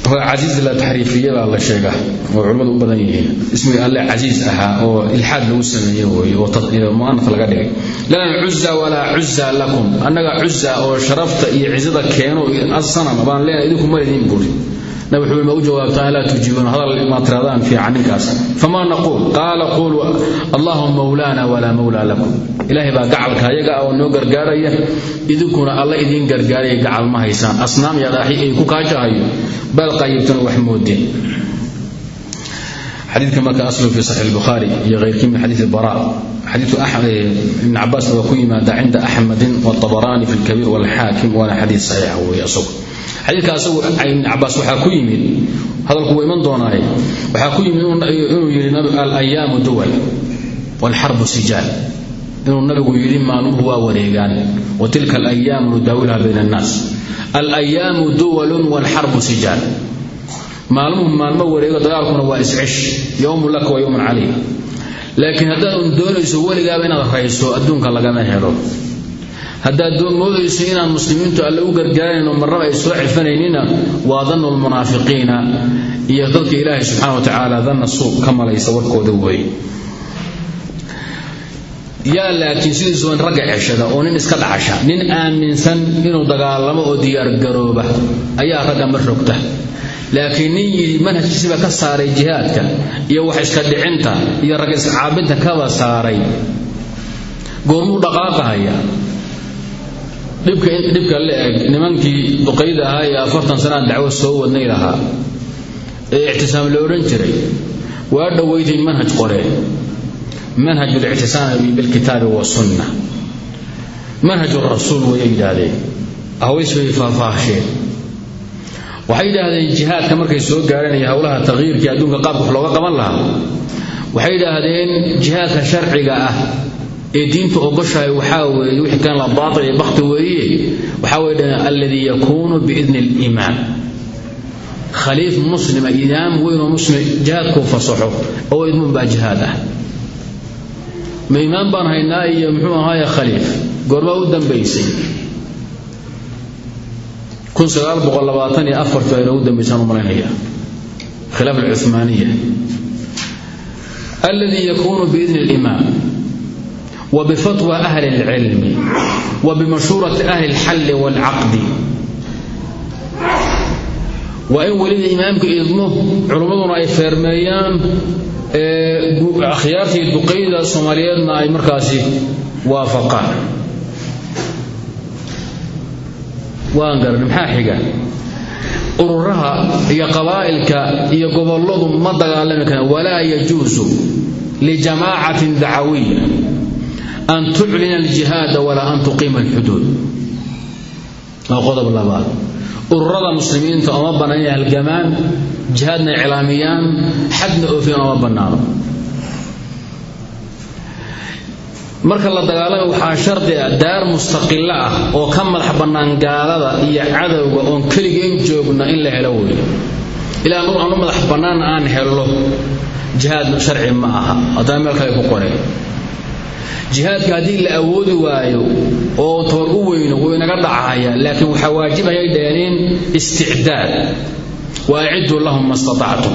casiiz la taxriifiye baa la sheegaa oo culimmadu u badan yihiin. Ismiga alle casiiz ahaa oo ilxaad lagu sameeye wey oo mu'anaf laga dhigay. Lana cuza walaa cuza lakum. Annaga cuza oo sharafta iyo cizada keeno asanam baan leenahay idinku ma idin buuri nabxu ma u jawaabta alaa tujiibun hadal ma tiradaan fiican ninkaas. Famaa naquul qaala quulu allahu mawlaana walaa mawlaa lakum. Ilaahay baa gacalka ayaga ah oo noo gargaaraya idinkuna alla idiin gargaaraya gacal ma haysaan. Asnaam iyo adaaxi ay ku kaajahayo bal qayibtuna wax moodeen xadiidka marka aslu fi saxiix bukhaari iyo keyrkii min xadiid bara xadiiu ah, ibn cabaas waa ku yimaada cinda axmedin wabaraani fi lkabiir wlxaakim waana xadiid saxiixa weeye isagu xadiidka asagu ibn cabaas waxaa ku yimid hadalku waa iman doonaaye waxaa ku yimid inuu yidhi alayaamu duwal wlxarbu sijaal inuu nabigu yidhi maanuhu waa wareegaan wa tilka alayaamu nudaawiluha bayna annaas. Alayaamu duwalun wlxarbu sijaal maalmuhu maalmo wareego dagaalkuna waa iscish yowmu laka wa yowman calayk laakiin haddaad doonayso weligaaba inaad rayso adduunka lagama helo. Haddaad moodayso inaan muslimiintu alle u gargaarayno marnaba ay soo cifanayninna waa dannu lmunaafiqiina iyo dadka ilaahay subxana wa tacaala danna suuq ka malaysa warkooda weeye yaa laakiin sidiisuban ragga ceshada oo nin iska dhacasha nin aaminsan inuu dagaalamo oo diyaargarooba ayaa ragga ma rogta laakiin nin yidhi manhajkiisiba ka saaray jihaadka iyo wax iska dhicinta iyo rag iscaabinta kaba saaray. Goormuu dhaqaaqahaya. Dhibka la eg nimankii duqayda ahaa ee afartan sanaa dacwo soo wadnay lahaa ee ictisaam la odhan jiray waa dhowaytay manhaj qoreen manhaj lictisaami bilkitaabi wasunna manhaj rasuul wayay yidhaahdeen. Aways bay faahfaahsheen waxay yidhaahdeen jihaadka markay soo gaareen iyo howlaha takyiirkii adduunka qaabka wax looga qaban lahaa. Waxay yidhaahdeen jihaadka sharciga ah ee diintu ogoshahay waxaa weeye wixii kan la baatil iyo bakti weeye waxaa way dhaheen alladii yakuunu biidni aliimaan khaliif muslima imaam weynoo muslim jihaadkuu fasaxo oo idmun baa jihaad ah. Ma imaam baan haynaa iyo muxuu ahaaye khaliif? Goormaa u dambaysay kun sagaal boqol labaatan iyo afartu u malaynaya. Khilaaf alcumaaniya alladii yakuunu biidni alimaam wa bifatwa ahli alcilmi wa bimashhuurati ahli alxalli waalcaqdi waa in weliba imaamka idmo culimmaduna ay feermeeyaan akhyaartii duqayda soomaaliyeedna ay markaasi waafaqaan waan garan maxaa xiga? Ururaha iyo qabaa'ilka iyo gobolladu ma dagaalami karaan. Walaa yajuusu lijamaacatin dacawiya an tuclina aljihaada walaa an tuqiima alxuduud. Waa qodob labaad. Ururada muslimiinta oma bannaan inay halgamaan jihaadna iclaamiyaan xadna oofiyan oma bannaano marka la dagaalama waxaa shardi ah daar mustaqilo ah oo ka madax bannaan gaalada iyo cadowga oon keligeen joogna in la helo wey ilaa nur aanu madax bannaanna aan hello jihaad sharci ma aha. Haddana meel kale ku qoreen jihaadka haddii la awoodi waayo oo toor u weyno wuu inaga dhacaya laakiin waxaa waajibhayay dheeneen isticdaad wa acidduu lahum ma statactum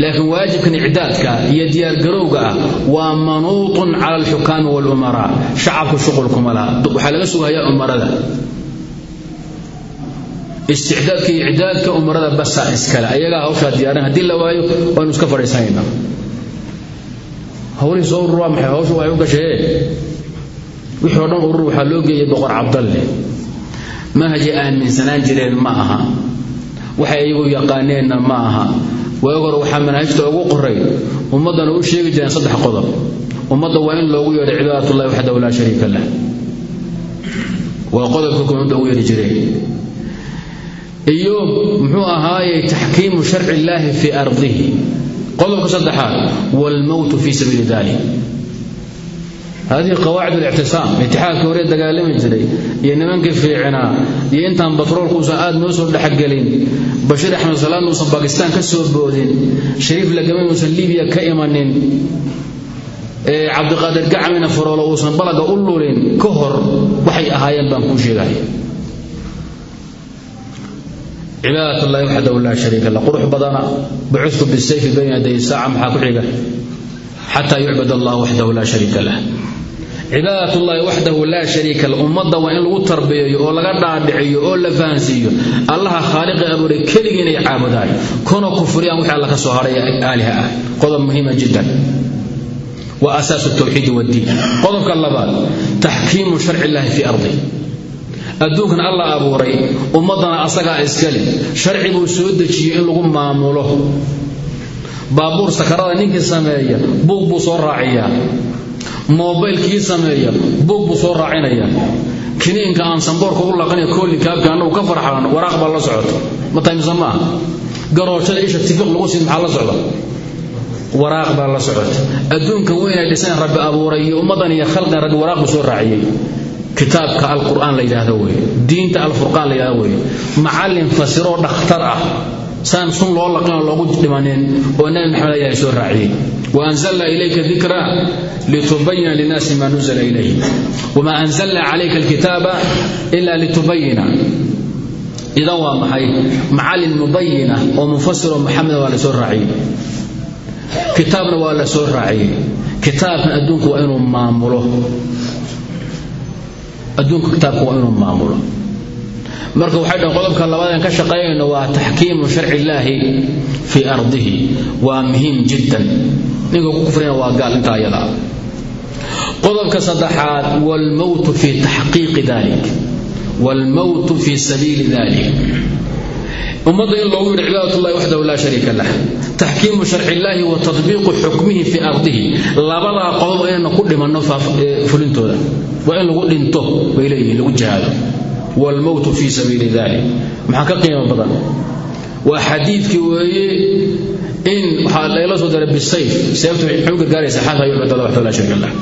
laakiin waajibkan icdaadka iyo diyaargarowga ah waa manuutun cala alxukaami walumaraa shacabku shuqulkuma laha. Waxaa laga sugahayaa umarada. Isticdaadka iyo icdaadka umarada basa iskale ayagaa hawshaa diyaarin haddii la waayo waanu iska fadhiisanayna hawlihii soo urur waa maxay? Hawshu waxay u gashee. Wixii o dhan urur waxaa loo geeyay boqor cabdalle ma aha. Waxay iyagu yaqaaneenna ma aha waag hore waxaa manaahijta ugu qoray ummaddana u sheegi jireen saddex qodob. Ummadda waa in loogu yeedho cibaadatullahi waxdahu laa shariika lah. Waa qodobka kumada ugu yeedhi jireen. Iyo muxuu ahaayey taxkiimu sharci illaahi fii ardihi. Qodobka saddexaad waalmowtu fii sabiili dalik hadihi qawaacid alictisaam itixaadkii hore dagaalami jiray iyo nimankii fiicinaa iyo intaan batroolku uusan aad noo soo dhexgelin bashiir axmed salaadna uusan bakistaan ka soo boodin shariif lagamay uusan libiya ka imanin cabdiqaadir gacmina faroolo uusan balaga u lulin ka hor waxay ahaayeen baan kuu sheegaya cibaadat llahi waxdahu laa shariika la qurux badana bucutu bisayfi bayna yaday saaca maxaa ku xiga xataa yucbad cibaadatullaahi waxdahu laa shariika lah ummadda waa in lagu tarbiyeeyo oo laga dhaadhiciyo oo la fahansiiyo. Allaha khaaliqi abuuray keligii inay caabudaan. Kuna kufriyaan wixii alla ka soo hadhay aaliha ah. Qodob muhiima jiddan. Waa asaasu tawxiidi waddiin qodobka labaad taxkiimu sharci illaahi fii ardi. Adduunkan alla abuuray ummaddana asagaa iskale sharci buu soo dejiyey in lagu maamulo. Baabuur sakarada ninkii sameeya buug buu soo raaciyaa mobaylkii sameeya buug buu soo raacinaya kiniinka aan samboorka u laqanaya koolinkaabka annagu ka farxan waraaq baa la socota mataymise maaha? Garooshada isha tifiq lagu siin maxaa la socda? Waraaq baa la socota. Adduunkan weynay dhisan rabbi abuuray iyo ummaddan iyo khalqan rabbi waraaq buu soo raaciyey. Kitaabka alqur'aan la yidhaahdo weye diinta alfurqaan la yidhahdo weye macallin fasiroo dhakhtar ah. Saan sun loo laqinoo loogu dhimanin oo nabi maxamed ayaa soo raaciyey waanzalna ilayka dikra litubayina linnaasi ma nuzila ilayhi wama anzalna calayka alkitaaba ila litubayina idan waa maxay? Macallin mubayina oo mufasiroo maxameda waa la soo raaciyey. Kitaabna waa la soo raaciyey. Kitaabkan adduunku waa inuu maamulo. Kitaabka marka waxay dhahen qodobka labaadeen ka shaqaynayno waa taxkiimu sharci illaahi fii ardihi. Waa muhiim jiddan ninka ku kufrina waa gaal intaa ayada qodobka saddexaad waalmowtu fii taxqiiqi dalik waalmowtu fii sabiili dalik ummadda in loogu yidhi cibaadatullahi waxdahu laa shariika lah. Taxkiimu sharci illaahi wa tatbiiqu xukmihi fii ardihi. Labadaa qodob inaynu ku dhimanno fulintooda. Waa in lagu dhinto bay leeyihiin lagu jihaado waalmowtu fii sabiili dalik maxaa ka qiimo badan? Waa xadiidkii weeye in waxaa layla soo daray bisayf seeftu muxuu gargaaraysa xataa yucbadallah waxdahu laa shariika lah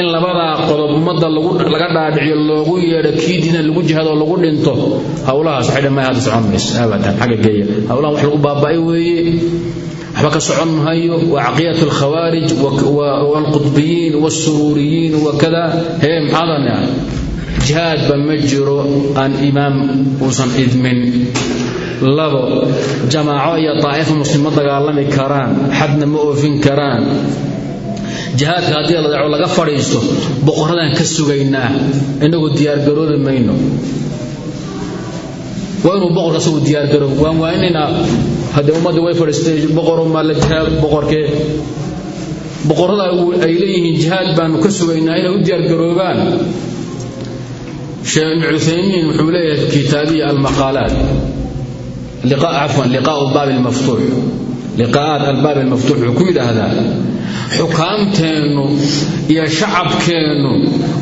in labadaa qodob ummadda laga dhaadhiciyo loogu yeedho kii lagu jihaado lagu dhinto howlahaas waxay dhan may hadda socon mayso abadan xagga geeya. Howlahan wax lagu baaba'ay weeye waxba ka socon mahayo waa caqiyat alkhawaarij waalqutbiyiin waasuruuriyiin wakada hee maxaadana jihaadba ma jiro aan imaam uusan idmin. Labo jamaaco iyo daa'ifa muslim ma dagaalami karaan xadna ma oofin karaan. Jihaadka haddii la daco laga fadhiisto boqorradaan ka sugaynaa innagoo diyaargaroobi mayno. Waa inuu boqorka asagu diyaargaro waan waaninaa haddee ummadda way fadhiistay boqoro maa la jihaad boqorkee boqorrada ay leeyihiin jihaad baanu ka sugaynaa inay u diyaargaroobaan sheekh ibn cuthaymiin wuxuu leeyahay kitaabiya almaqaalaat. Cafwan liqaau baabi lmaftuux liqaa'aat albaab almaftuux wuxuu ku yidhaahdaa xukaamteennu iyo shacabkeennu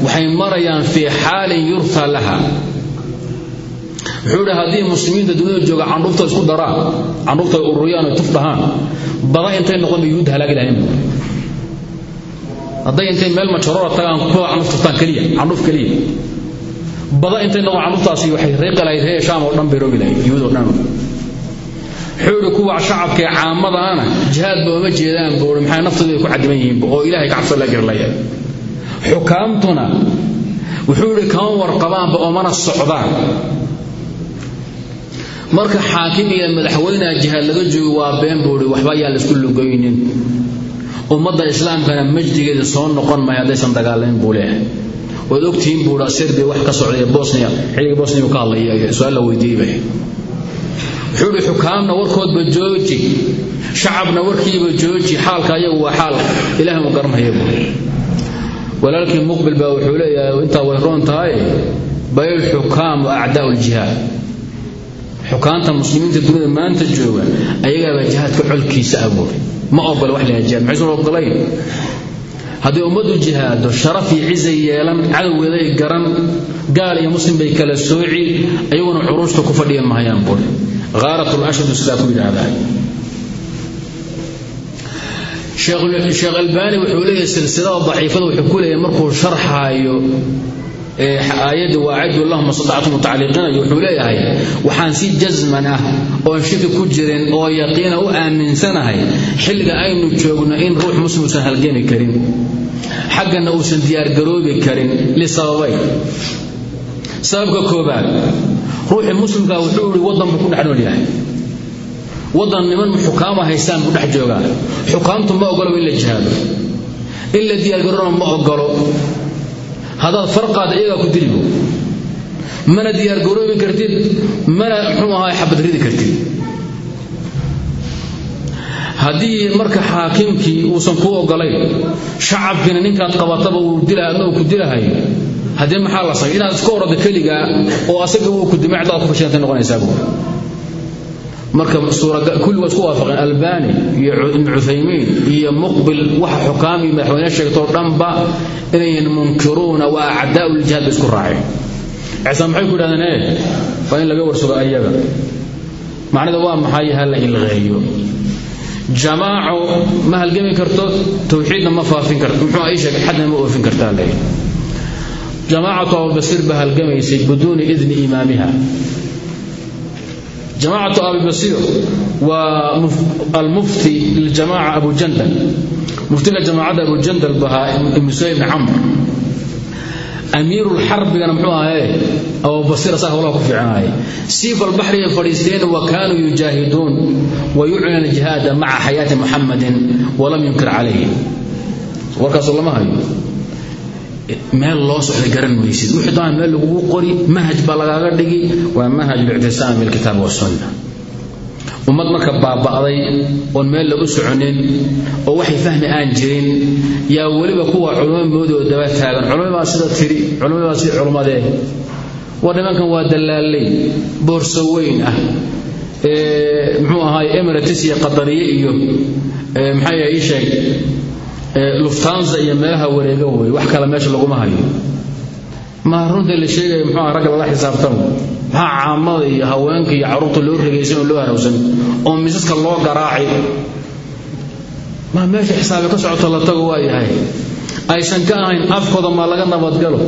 waxay marayaan fii xaalin yurtaa laha. Wuxuu idhi haddii muslimiinta dunida jooga candhuufta isku daraan candhuufta ay ururiyaan oy tuf dhahaan bada intay noqon bay yuhuud halaagi lahayn hadday intay meel majaroora tagaan kuwa candhuuf tuftaan keliya keliya bada intay noqon candhuuftaasi waxay reeqi lahayd shaam oo dhan bay roogi lahayd yuhuud oo dhan. Idhi kuwa shacabka caamadaana jihaadba oma jeedaan buui maxay naftooda ay ku cadiman yihiinba oo ilahay ka cabso la girlaya xukaamtuna wuxuu idhi kama warqabaanba oomana socdaan. Marka xaakim iyo madaxweyneha jihaad laga joogo waa been buuhi waxba ayaan la isku lugoynin. Ummadda islaamkana majdigeeda soo noqon maya haddaysan dagaalayn buu waad ogtihiin buuhi serbiya wax ka socday bosnia. Xilliga bosnia ka hadlaya su'aal la weydiiyeyba wuxuu ihi xukaamna warkoodba jooji shacabna warkiiba jooji xaalka ayagu waa xaal ilahay u garanhaya buui walaalkii muqbil baa wuxuu leeyahay intaa way roon tahay bayl acdaau ljihaad xukaanta muslimiinta dunida maanta jooga ayagaabaa jihaadka colkiisa ah buuri ma ogola wax laha jihaad maxaysan ogolayn haddii ummaddu jihaado sharaf iyo cizay yeelan cadowgeeday garan gaal iyo muslim bay kala sooci ayaguna curuushta ku fadhiya mahayaan buuri. Haarat lashadu sidaa ku yidhaahdaa. Sheekh albaani wuxuu leeyahay silsilada daciifada wuxuu ku leeyahay markuu sharxaayo aayadda waacidu lahum stactum mutacaliqinayo wuxuu leeyahay waxaan si jasman ah oon ku jirin oo yaqiina u aaminsanahay xilliga aynu joogno in ruux muslim uusan halgami karin xaggana uusan diyaargaroobi karin lisababayn. Sababka koobaad ruuxii muslimka wuxuu ihi waddan buu ku dhex nool yahay. Waddan niman xukaama haystaan buu dhex joogaa. Xukaamtu ma ogolo in la jihaado in la diyaargaroona ma ogolo. Haddaad farqaad iyagaa ku dilibo mana diyaargaroobi kartid mana muxuu ahaa xabad ridi kartid haddii marka xaakimkii uusan kuu ogolayn shacabkiina ninkaad qabataba uu dila ku dilahay haddee maxaa la samay inaad iska orada keligaa oo asaga uu ku dimay cadaad ku fashilantay noqonaysaa buu marka kulli waa isku waafaqeen albani iyo ibn iyo muqbil waxa xukaam iyo madaxweyne sheegtoo dhanba inayn munkiruuna wa acdaau ljihaad bay isku raaceen. Cisaan maxay ku yidhahdeen ee? Waa in laga warsugo ayaga. Macnada waa maxay? Ha la jamaaco ma halgami karto tawxiidna ma faafin karto. Muxuu ay sheegay xadna ma oofin kartaa leeyahy jamaacatu abubasir ba halgamaysay biduuni idni imaamiha. Jamaacatu abibasir waa almufti liljamaaca abu jandal. Muftiga jamaacadda abu jandal bahaa ibnu ibni camr amiirulxarbigana muxuu ahaye abubasir asaa howlaha ku fiicanaaya siif albaxriya fadhiisteen wa kaanuu yujaahiduun wa yuclina aljihaada maca xayaati muxamadin walam yunkir calayhi. Warkaasoo lama hayo. Meel loo socday garan maysid wixii doonaa meel lagugu qori? Manhaj baa lagaaga dhigi. Waa manhaj lictisaam bilkitaab wasunna ummad marka baaba'day oon meel lagu soconin oo waxay fahmi aan jirin yaa weliba kuwa culamo moodoo daba taagan. Culamo baa sida tiri culamo baa sida culmadee waa dallaaley boorso weyn ah. Muxuu ahaay emirates iyo qadariye iyo maxaa yahay ii sheeg luftanza iyo meelaha wareega wey wax kale meesha laguma hayo. Ma runta la sheegaya muxuu aha ragga lala xisaabtamo maxaa caamada iyo haweenka iyo carruurta loo regaysan oo loo harawsan oo misaska loo garaaci ma meesha xisaabe ka socoto la tago waa yahay? Aysan ka ahayn afkooda ma laga nabadgalo?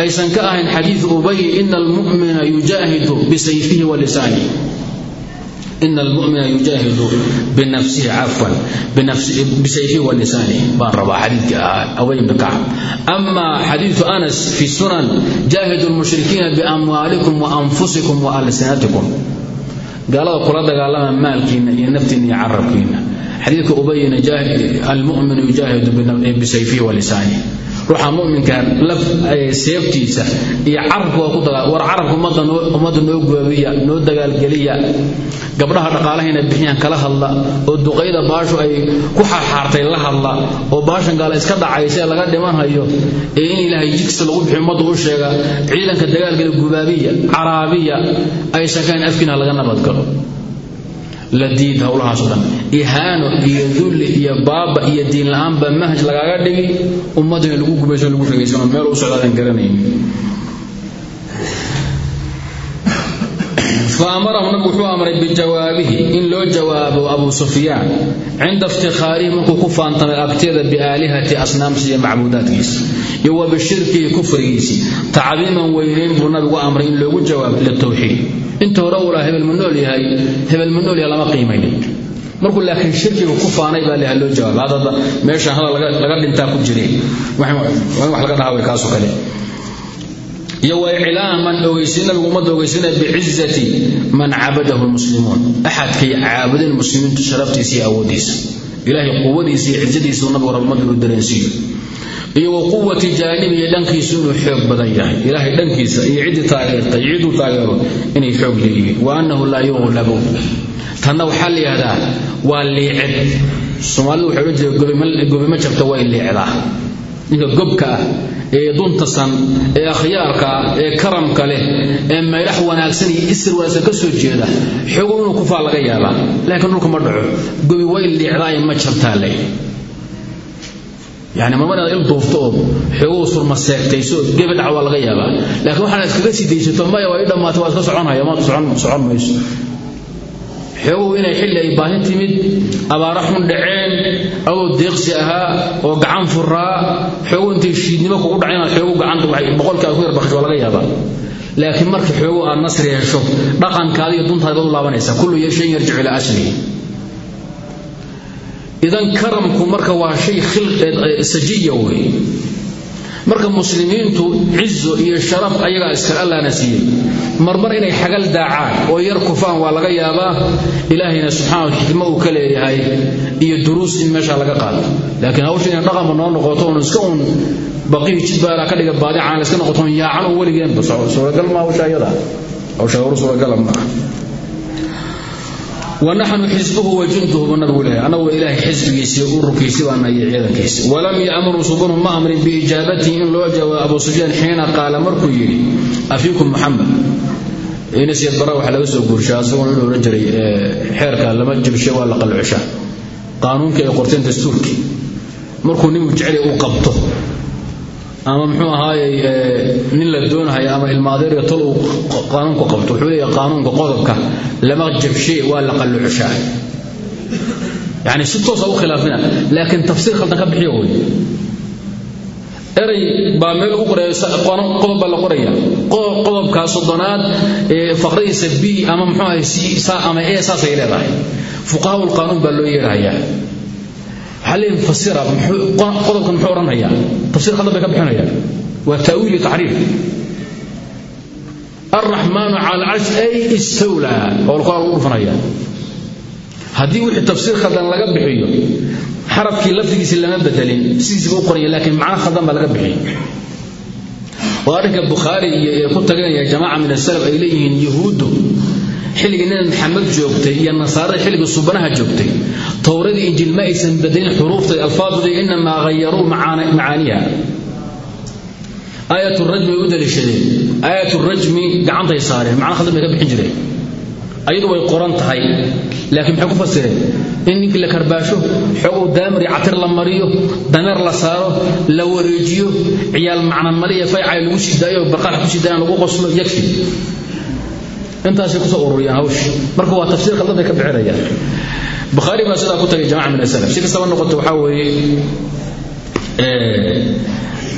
Aysan ka ahayn xadiid ubay ina almu'mina yujaahidu bisayfihi in almumina yujaahidu binafsihi cafwan bisayfihi wa lisaanihi baan rabaa xadiidka ahaa awey ibn kacab amaa xadiidu anas fi sunan jaahidu lmushrikiina biamwaalikum wa anfusikum wa alsinatikum gaalada kula dagaalama maalkiinna iyo naftiinna iyo carabkiinna xadiidka ubayina almuminu yujaahidu bisayfihi wa lisaanihi ruuxa muminka laf seeftiisa iyo carabka waa ku dagaa war carabka ummadda noo goobiya noo dagaalgeliya gabdhaha dhaqaalahayna bixiyaan kala hadla oo duqayda baashu ay ku xaarxaartay la hadla oo baashan gaala iska dhacaysa laga dhimanhayo ee in ilaahay jigsa lagu bixiyo ummadda u sheega ciidanka dagaalgala gubaabiya caraabiya aysan kahayn afkiina laga nabadgalo la diid howlahaasoo dhan ihaano iyo dulli iyo baaba iyo diin la'aanba manhaj lagaaga dhigi ummadda in lagu gubayso lagu ragaysano meel u socdaadan garanayn faamarahu nabigu wuxuu amray bijawaabihi in loo jawaabo abu sufyaan cinda iftikhaarihi markuu ku faantamay agteeda biaalihati asnaamtiisa iyo macbuudaadkiisa iyo wa bishirkihi kufrigiisii tacdiiman weynayn buu nabigu amray in loogu jawaabo litawxiid inta hore uu laha hebel ma nool yahay hebel ma nool yahay lama qiimaynin markuu laakiin shirkiga ku faanay baa leha loo jawaab hadda meeshaan hadal laga dhintaa iyo wa iclaaman ogeysiin nabigu ummadda ogeysiinaya bicizati man cabadahu lmuslimuun axadkay caabudeen muslimiintu sharaftiisa iyo awooddiisa ilaahay quwadiisa iyo cizadiisa nabigu rab ummadda inuu dareensiiyo. Iyo wa quwati jaanibihi dhankiisu inuu xoog badan yahay. Ilaahay dhankiisa iyo ciddii taageertay cidduu taageero inay xoog leeyihiin. Wa annahu laa yuqlabu. Tanna waxaa la yidhahdaa waa liicid. Soomaalidu waxay odhan gobima jabta way liicdaa ninka gobka ah ee duntasan ee akhyaarka ah ee karamka leh ee maylax wanaagsan iyo isir wanaagsan ka soo jeeda xogow inuu kufaa laga yaabaa. Laakiin dhulka ma dhaco gobi way liicdaaye ma jabtaa leh yani marmar inaad il duufto oo xoogow surma seegtayso gebi dhac waa laga yaabaa. Laakiin waxaad iskaga sii daysato maya waa ii dhammaatay waa iska soconhaya ma socon mayso. Xoogow inay xilli ay baahi timid abaara dhaceen adoo deeqsi ahaa oo gacan furaa xoogow intay shiidnimo kugu dhaca inaad xoogow gacanta boqolkii aad ku yarbakasho waa laga yaabaa. Laakiin marka xoogow aad nasri hesho dhaqankaada iyo duntaada baad kullu shayin yarjicu ilaa aslihi. Idan karamku marka waa shay sajiya wey marka muslimiintu cizo iyo sharaf ayagaa iskale allahna siiyey marmar inay xagal daacaan oo yar kufaan waa laga yaabaa ilaahayna subxaana xikmo uu ka leeyahay iyo duruus in meesha laga qaado laakiin hawsha inay dhaqanba noo noqoto un iska un baqihii jidbaala ka dhiga baadicaan iska noqoto yaacan un weligeenba suuragal ma hawsha ayada hawsha hawru suuragala wanaxnu xisbuhu wa junduhu buu nabigu leeyahy annagu ilaahay xisbigiisii ururkiisii baana iyo ciidankiisi. Walam ya'muruu subanu ma amrin biijaabatihi in loo jawaabo abu sufyaan xiina qaala markuu yidhi afiikum muxamed inas iyo bara waxa laga soo guurshaa asaguna inuu odhan jiray eh, xeerka lama jabsho waa la qalcishaa qaanuunka ee qorteen dastuurkii markuu ninku jecel uu ama muxuu ahaayey nin la doonahaya ama ilmaadeeriga tol uu qaanuunku qabto. Wuxuu leeyahay qaanuunka qodobka lama jabshay waa la qallucushaa yani si toosa u khilaafina laakiin tafsiir khaldan ka bixiyo wey eray baa meel ugu qoraya qodob baa la qoraya. Qodobkaa soddonaad faqradiisa b ama muxuu ahay c ama e saasay leedahay. Fuqahaa qaanuun baa loo xalin fasira qodobkan muxuu odhanaya tafsir khaldan bay ka bixinayaan waa taawiil iyo tacriif alraxmaanu cala alcarsh ay istawlaa oo alqoraa lagu dhufanaya haddii wixii tafsiir khaldan laga bixiyo xarafkii lafdigiisi lama bedelin sidiisiba u qoranya laakiin macna khaldan baa laga bixiyay waa arrinka bukhaari iyo ee ku taganaya jamaaca xilligii nabi maxamed joogtay iyo nasaarada xilligii subanaha joogtay. Towradii injiil ma aysan bedelin xuruufta alfaadooda inamaa hayaruu macaaniha aayat rajmi u daliishadeen. Rajmi gacantay saareen. Macna khaldan bay ka bixin jireen. Ayadu way qoran tahay laakiin maxay ku fasireen? In ninkii la karbaasho xogow daamari catir la mariyo dameer la saaro la wareejiyo ciyaal macna maliya faycay lagu sidaayo barqaax ku sidaayan lagu qoslo yakfi intaasay ku soo ururiyaan hawsha. Marka waa tafsiir khaldan ka bixinayaan. Bukhaari baa sidaa ku tagay jamaca min asalaf si kastaba noqoto waxaa weeye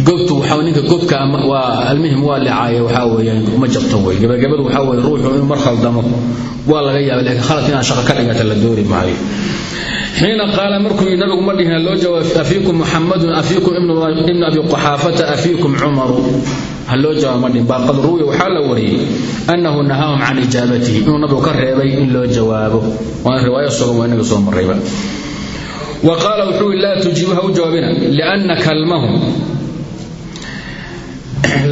goobtu waxaa ninka goobka waa almuhim waa licaaye waxaa weeyaan uma jabto wey gabagabadu waxaa weeye ruuxu inuu mar khaldamo waa laga yaaba laakiin khaladka inaad shaqo ka dhigata la doori maayo. Xiina qaala markuu yidhi nabigu ma dhihina loo jawaab afiikum muxamadun afiikum ibnu abi quxaafata afiikum cumaru haloo jawaab madhin bal qad ruwiya waxaa la wariyey annahu nahaahum can ijaabatihi inuu nabigu ka reebay in loo jawaabo. Waana riwaayo sugan waa inaga soo marrayba wa qaala wuxuu i laa tujiibu ha u jawaabina lianna kalmahum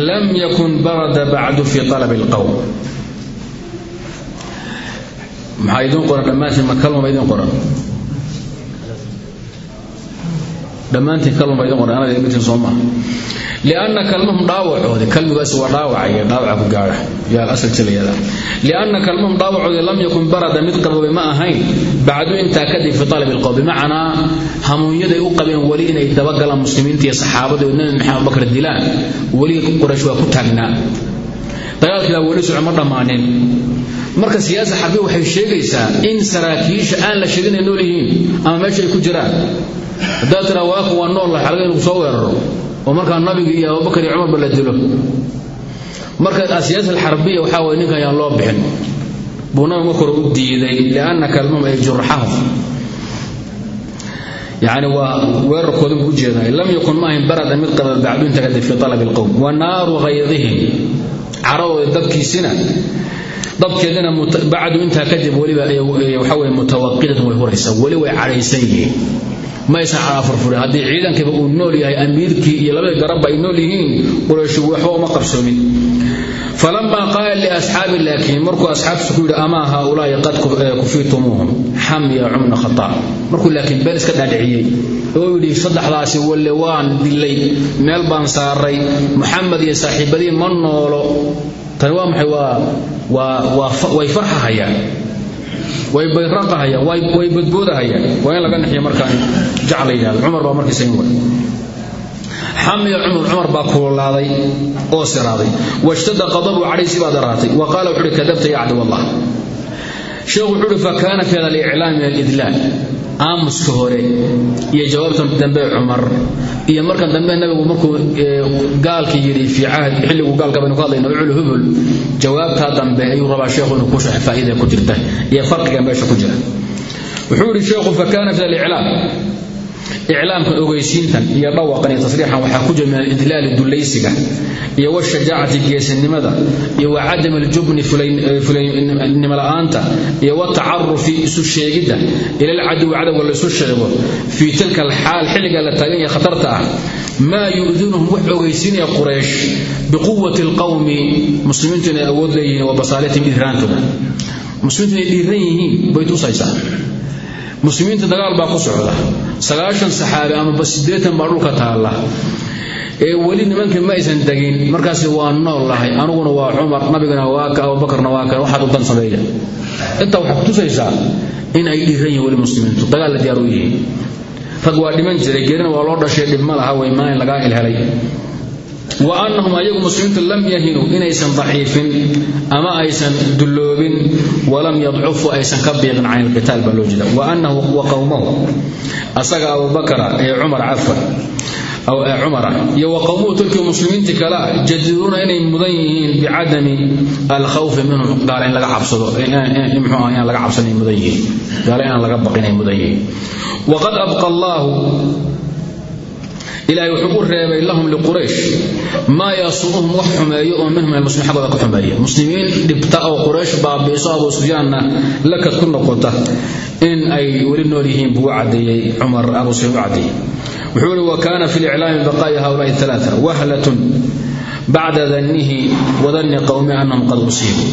lam yakun barada bacdu fi طalab اlqowm maxaa idin qoran? Dhammaantiin ma kalmaba idin qoran? Dhammaantiin kalmaba lianna kalmahum dhaawacoodi kalmigaasi waa dhaawacaya dhaawaca ku gaadha yaa asal jilayada lianna kalmahum dhaawacoodi lam yakun barada mid qaboobay ma ahayn bacdu intaa kadib fi talabi alqow bimacnaa hamuunyaday u qabeen weli inay dabagalaan muslimiinta iyo saxaabada oo nabi maxamed bakar dilaan weli quraysh waa ku taagnaa dagaalkii baa weli soco ma dhammaanin marka siyaasa xarbi waxay sheegaysaa in saraakiisha aan la sheegin ay nool ama meesha ay ku jiraan haddaad tiraa waa nool lahay xalga inuu soo weeraro oo markaa nabiga iyo abubakar iyo cumarba la dilo. Marka asiyaasa alxarbiya waxaa waye ninkan ayaan loo bixin. Buu nabigu marka hore u diiday lianna kalmahum ay jurxahum yani waa weerarkooda buu u jeedaa lam yakun maahayn baradan mid qaba bacdu inta kadib fi talabi alqowm wa naaru haydihim caradooda dabkiisina dabkeedina bacdu intaa way way maysan calaafurfurin haddii ciidankiiba uu nool yahay amiirkii iyo labadii garabba ay nool yihiin qurayshu waxba uma qabsoomin. Falamaa qaala liasxaabi laakiin markuu asxaabtiisu ku yidhi amaa haaulaai qad kufiitumuuhum xamya cumna khata. Markuu laakiin beel iska dhaadhiciyey oo yidhi saddexdaasi walle waan dilay meel baan saaray muxamed iyo saaxiibadii ma noolo. Tani waa maxay? Waa way farxahayaan way bayraqahayaan way badboodahayaan waa in laga naxiyo markaan jac la baa markiisa in way. Xamiya cumar baa kululaaday oo siraaday washtada qadabu cadhaysi baa daraatay. Wa qaala wuxuu uhi kadabta ya cabd wallah. Sheekhu wuxuu uhi fa kaana fi hada aliclaam min alidlaal aamuska hore iyo jawaabtan dambe cumar iyo markan dambe nabigu markuu gaalkii yidhi fii cahd xilliguu gaalka baynu ka hadlayna ucul hubul jawaabtaa dambe ayuu rabaa sheekhu inuu ku shaxo faa'iida ku jirta iyo farqiga meesha ku jira. Wuxuu yidhi sheekhu fa kaana fi aliclaam iclaamkan ogeysiintan iyo dhawaqan iyo tasriixan waxaa ku jira min alidlaali dullaysiga iyo washajaacati geesinimada iyo wa cadam aljubni fulaynimo la'aanta iyo watacarufi isu sheegidda ila alcadowi cadowga laysu sheego fii tilka alxaal xilliga la taagan yahay khatarta ah maa yu'dinuhum wax ogeysiinaya quraysh biquwati alqawmi muslimiintu inay awood muslimiinta dagaal baa ku socda. Sagaashan saxaabi amaba siddeetan baa dhulka taalla. Ee weli nimankii ma aysan degin markaasi waa nool lahay. Aniguna waa cumar nabigana waa ka abubakarna waa ka waxaad u dan sameeya intaa waxay ku tusaysaa in ay dhiiran yihiin weli muslimiintu. Dagaal la diyaar u yihiin. Rag waa dhiman jiray geerina waa loo dhashay dhib ma laha way maalin lagaa ilhelay wa annahum ayagu muslimiintu lam yahinuu inaysan daciifin ama aysan dulloobin walam yadcufuu aysan ka biiqin can ilqitaal baa loo jeeda. Wa annahu wa qowmahu asaga abubakara ee cumar cafan cumara iyo wa qowmuhu tulkii muslimiintii kale ah jadiruuna inay mudan yihiin bicadami alkhawfi minhum gaala in laga cabsado mxuu ah inaan laga cabsan ay mudan yihiin laga baqin ay mudan yihiin. Abqa allaahu ilaahay wuxuu u reebay lahum liquraysh maa yasuuhum wax xumeeyo oo minhum almuslimiin xaggooda ka xumeeya. Muslimiin dhibta oo quraysh baabiiso abu sufyaanna lakad ku noqota in ay weli nool yihiin buu u cumar abu sufyaan u caddeeyey wuxuu ihi wa fi liclaami baqaa'i haulaai alaaa wahlatun bacda dannihi wadanni qowmi annahum qad usiibuu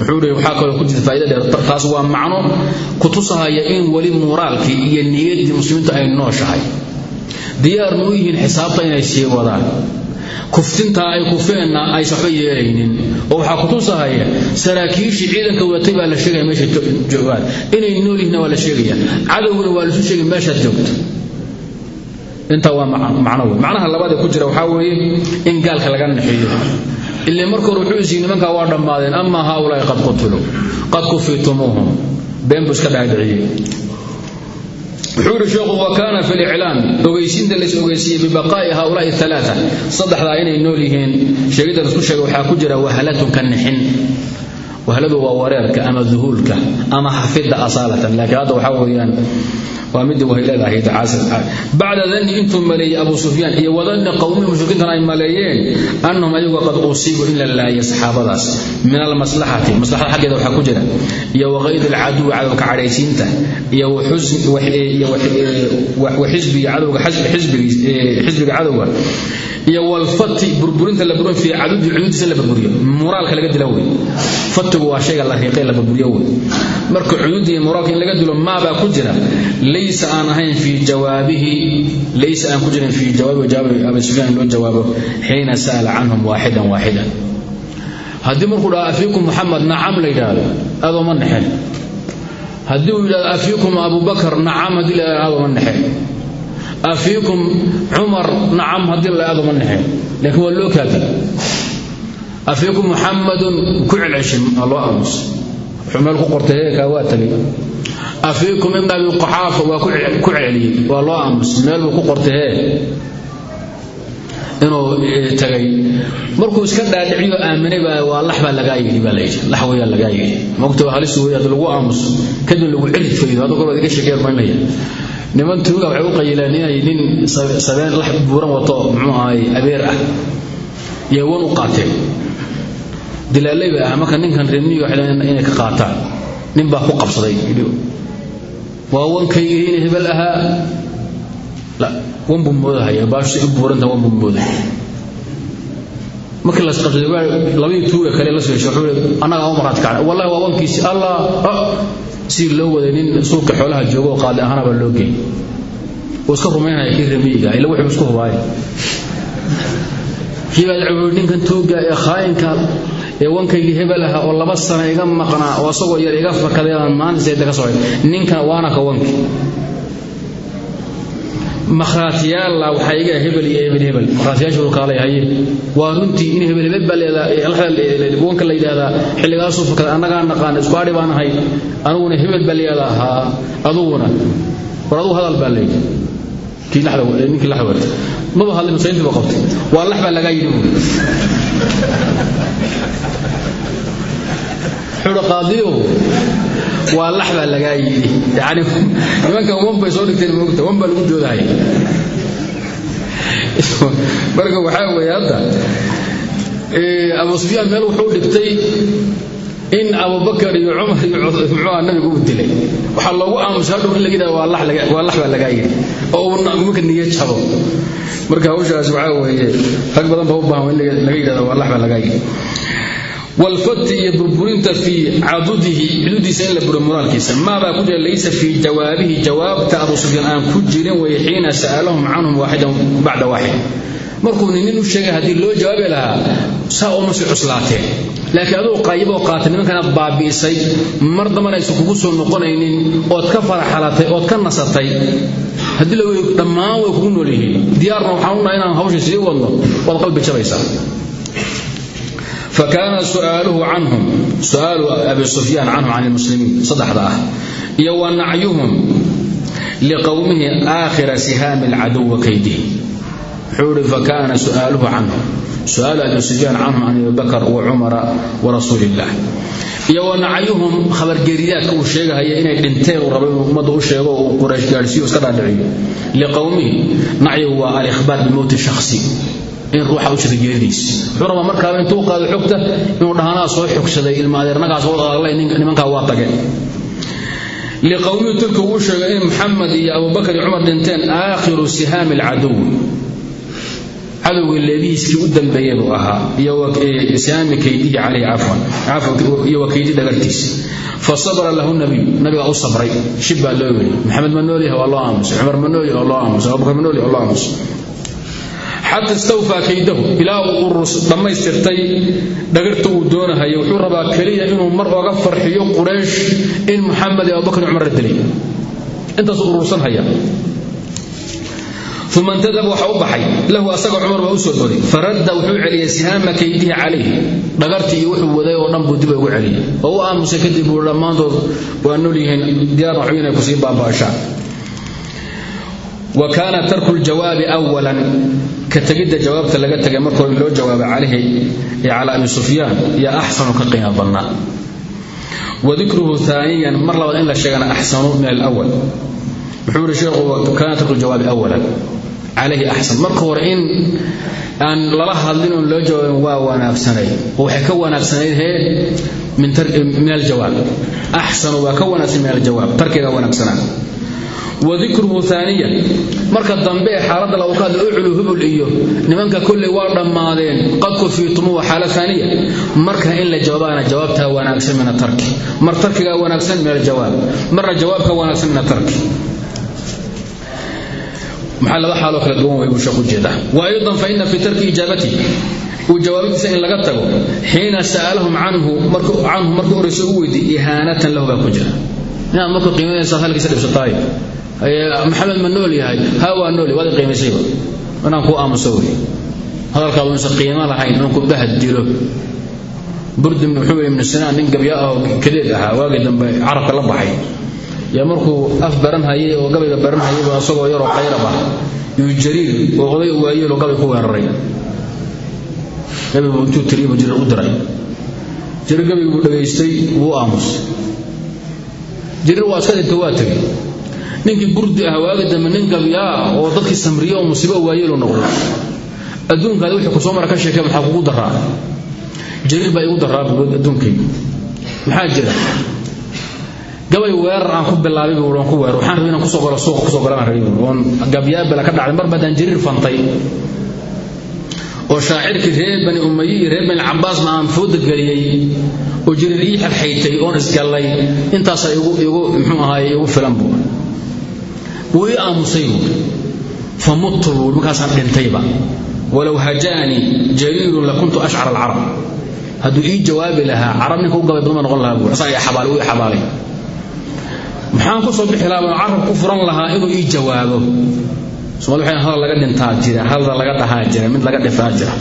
wuxuu ihi waxaa kaloo ku jirta faa'ida dheer taas waa macno ku tusahaya in weli muuraalkii iyo niyaddii muslimiintu ay nooshahay diyaar ma u yihiin xisaabta inay sii wadaan. Kuftintaa ay kufeenna aysan waxba yeelaynin oo waxaa kutusahaya saraakiishii ciidanka wadatay baa la sheegaya meeshay joogaan. Inay nool yihiinna waa la sheegaya. Cadowguna waa lasu sheegay meeshaad joogto. Intaa waa macno wey macnaha labaad ee ku jira waxaa weeye in gaalka laga naxeeyo. Ilaa marka hore wuxuu isiin nimankaa waa dhammaadeen amaa haaulaai qad qutiluu qad kufitumuuhum. Been buu iska dhaadhiciyey wuxuu yidhi sheekhu wa kaana fi liclaami ogeysiinta lays ogeysiiyey bibaqaa'i haulaai alaaa saddexdaa inay nool yihiin sheegidda la isku sheegay waxaa ku jira wahlatun ka nixin. Wahladu waa wareerka ama duhuulka ama xafidda asaalatan. Laakiin hadda waxaa weeyaan waa midii wahay leedahay bacda danni intuu maleeyey abu sufyaan iyo wadanni qowmii mushrikiintan ay maleeyeen annahum ayagu qad usiibuu in la laayay saxaabadaas. Min almaslaxati maslaxada xaggeeda waxaa ku jira. Iyo waqayd alcaduwi cadowga cadhaysiinta. Iyo waxisbiga cadowga iyo walfati burburinta la burin fii cadudi cududiisa la burburiyo muraalka laga dila wey. Fatigu waa shayga la riiqay la burburiyo wey. Marka cududi muraalka in laga dilo maabaa ku jira laysa aan ahayn fii jawaabihi laysa aan ku jirin fii jawaabi jawaabi abi sufyaan in loo jawaabo xiina sa'ala canhum waaxidan waaxidan haddii markuu dhaha afiikum muxamed nacam la yidhaahdo adooma nexeen haddii uu yidhahdo afiikum abubakar nacam haddii la yidhahdo adooma nexeen afiikum cumar nacam haddii la adooma nexeen laakiin waa loo kaadi afiikum muxamadun ku celceshin loo aamus wuxuu ku qortay heekaa waa tagay afiikum ibn abi qaxaafa waa ku celceliyey waa loo aamus meel buu ku qortay hee. Inuu tagay. Markuu iska dhaadhiciyo aaminay waa lax baa lagaa baa layidhi lax weyaa lagaa yidhi. Mogta waa halis weeye hadda lagu aamuso kadib lagu cirid faydo hadda kolbaad iga sheekeer maynaya. Niman tuuga waxay u qayileen inay nin sabeen lax buuran wato muxuu ahay abeer ah. Iyo wan u qaateen. Dilaalay bay ah marka ninkan reemiga waxay inay ka qaataan. Nin baa ku qabsaday waa wankaygihi in hebel ahaa wanbuu moodahaya baashu u buuranta wanbuu moodaya markii las qabsaday labadii tuuga kale la soo heshay wuxuu annaga u markhaati kacnay wallahi waa wankiisi allah si loo waday nin suuqa xoolaha jooga oo qaali loo geeyey uu iska rumaynaya kii ramiyiga ila wuxuu isku hubaaya kii baa ninkan tuuga ee khaayinka ee wankaygii hebel aha oo laba sano iga maqnaa oo asagoo yar iga fakaday aan maanta seeda ka socday? Ninkan waana ka makhraatiyaalla waxaa iga hebel iyo hebel hebel. Makhraatiyaashu kaalay haye waa runtii in hebel hebel baa leedaa wanka la yidhaahdaa xilligaasuu fakaday annagaa naqaana isku adhi baan ahay. Aniguna hebel baa leedaa aduguna war adugu hadal baa laxda ninkii laxda wartay maba hadlay musayntii baa qabtay. Waa lax baa lagaa yidhi qaadiyo waa lax baa lagaa yidhi. Yani nimankan wan soo dhigteen moogta wan lagu doodahaya marka waxaa weeye hadda abu sufyaan meel wuxuu dhigtay in abubakar iyo cumar iyo muxuuha nabigu uu dilay. Waxaa loogu aamusa hadhow in laga waa lax baa lagaa yidhi. Oo uu marka niyo jabo. Marka hawshaas waxaa weeye rag badan baa u baahan in laga yidhahdo waa lax baa lagaa yidhi. Walfati iyo burburinta fii cadudihi cududiisa in la buro moraalkiisa. Maabaa ku jira laysa fii jawaabihi jawaabta abu sufyaan aan ku jirin weye xiina sa'alahum canhum waaxidan bacda waaxid markuu ninin u sheegay haddii loo jawaabi lahaa saa uma sii cuslaateen laakiin aduu qayiboo qaatay nimankana baabi'isay mar damban kugu soo noqonaynin ood ka faraxalatay ood ka nasatay haddii la dhammaan way kugu nool yihiin. Diyaarna waxaan u inaan hawsha sii wadno waad qalbi jabaysaa. Fakaana su'aaluhu canhum su'aalu abi sufyaan canhum can ilmuslimiin saddexda ah. Iyo wa nacyuhum liqowmihi aakhira sihaami alcaduwa wuxuu hi fakaana suaaluhu canhu. Suaal abi sufyaan canhum can abi bakr wa cumara wa rasuuli illah iyo wa nacyuhum khabargeeriyaadka uu sheegahaya inay dhinteen uu raba inuu ummadda u sheego uu quraysh gaadhsiiyo iska dhaadhiciyo liqowmihi nacyigu waa alikhbaar bimowti shakhsi in ruuxa u shirgeerinaysa wuxuu rabaa markaaba intuu qaado xogta inuu dhahanaa soo xogsaday ilma adeernagaas oo dagaalay nimankaa waa tageen liqowmihi tulka uu sheegay in maxamed iyo abubakar iyo cumar dhinteen aakhiru cadowgii leebihiiskii u dambeeyey buu ahaa iyo sihaami kaydihi calayhi cafwan iyo wa dhagartiisa fasabra lahu nabiyu nabigaa u sabray shib baa loo yidhi maxamed ma noolyahay waa loo aamusay cumar ma noolyahay waa loo aamusay abubakar ma noolyahay waa loo aamusay. Xata istawfaa kaydahu ilaa urus dhammaystirtay dhagarta uu doonahayo wuxuu rabaa keliya inuu mar oga farxiyo quraysh in muxamed iyo abubakar cumar la dilay. Intaasuu urursan haya uma intadaba waxa u baxay. Lahu asaga cumar baa u soo faradda wuxuu celiyey sihaama kaydihi calayh dhagartii iyo wuxuu waday oo dhan buu dib ugu celiyey oo u aamusay kadib buu dhammaantood waa nool yihiin diyaarna waxu inay ku sii baaba'ashaan wa kaana tarku ljawaabi awalan ka tegidda jawaabta laga tegay markoo loo jawaaba calayhi ee calaa abi sufyaan iyo axsanu ka qiimo badnaa. Wadikruhu aaniyan mar labaad in la sheegana axsanu min alawal wuxuu yihi sheekhu kaana tarku ljawaabi calayhi axsan. Marka hore in aan lala hadlin oon loo jawaabin waa wanaagsanayd oo waxay ka wanaagsanayd hee min aljawaab. Axsanu waa ka wanaagsan min aljawaab. Tarkiga wanaagsanaa. Wadikruhu aaniya marka dambe xaaladda lagu ka hadla uculu hubul iyo nimanka kolley waa dhammaadeen. Qad kufiitumu waa xaala aaniya marka in la jawaabaana jawaabtaa wanaagsan min atarki mar tarkigaa wanaagsan min aljawaab. Marna jawaabka wanaagsan min atarki maxaa laba xaaloo kala duwan way buu sheekh u jeedaa wa aydan fa ina fi tarki ijaabatihi uu jawaabadiisa in laga tago xiina sa'alahum canhu canhu markuu horeyso u weydiiy ihaanatan lahu baa ku jira. Inaad markuu qiimaynaysa halkiisa dhibsataayo maxamed ma nool yahay? Ha waa nool waad qiimaysayba inaan kuu aamuso wey. Hadalkaadu insa qiimo lahayn inuu ku bahadilo burdi muxuu ibnu sinaan nin gabya ah oo kadeed ahaa waagii dambe carabka la baxay yaa markuu af baran hayay oo gabayga baran hayayba isagoo yaroo qayrab ah yuu jariir oo oday waayelo gabay ku weeraray. Gabaygu intuu tiribu jiriir u diray. Jiriir gabayguu dhagaystay wuu aamusay. Jiriir waa iska dhinta waa tegey. Ninkii burdi ah waagi dambe nin gabyaa oo dadkii samriye oo musiibo waayeelu noqday adduunkaadi wixii ku soo mara ka sheekay maxaa kugu daraa. Jariir baa igu daraa adduunkaygu. Maxaa jira gabay weerar aan ku bilaabay buu aan ku weerar. Waxaan rabay inaan ku soo galo suuqa ku soo galo aan rabay oon gabyaabala ka dhacday. Mar baadaan jariir fantay. Oo shaacirkii reer bani umayi iyo reer bani aan fooda geliyey. Oo jariir ii xalxaytay oon isgallay. Intaasaa igu igu muxuu ahaaye igu filan buu. Wuu aamusay buu. Fa muttu buu markaasaan dhintayba walow hajaanii jariirun lakuntu ashcar alcarab. Hadduu ii jawaabi lahaa carab ninka u gabay badan noqon lahaa buu. Asaga xabaalay uu xabaalay maxaan ku soo bixi lahaa carab ku furan lahaa inuu ii jawaabo. Hadal laga dhintaa jira hadal laga dhahaa jira mid laga dhifaa jira.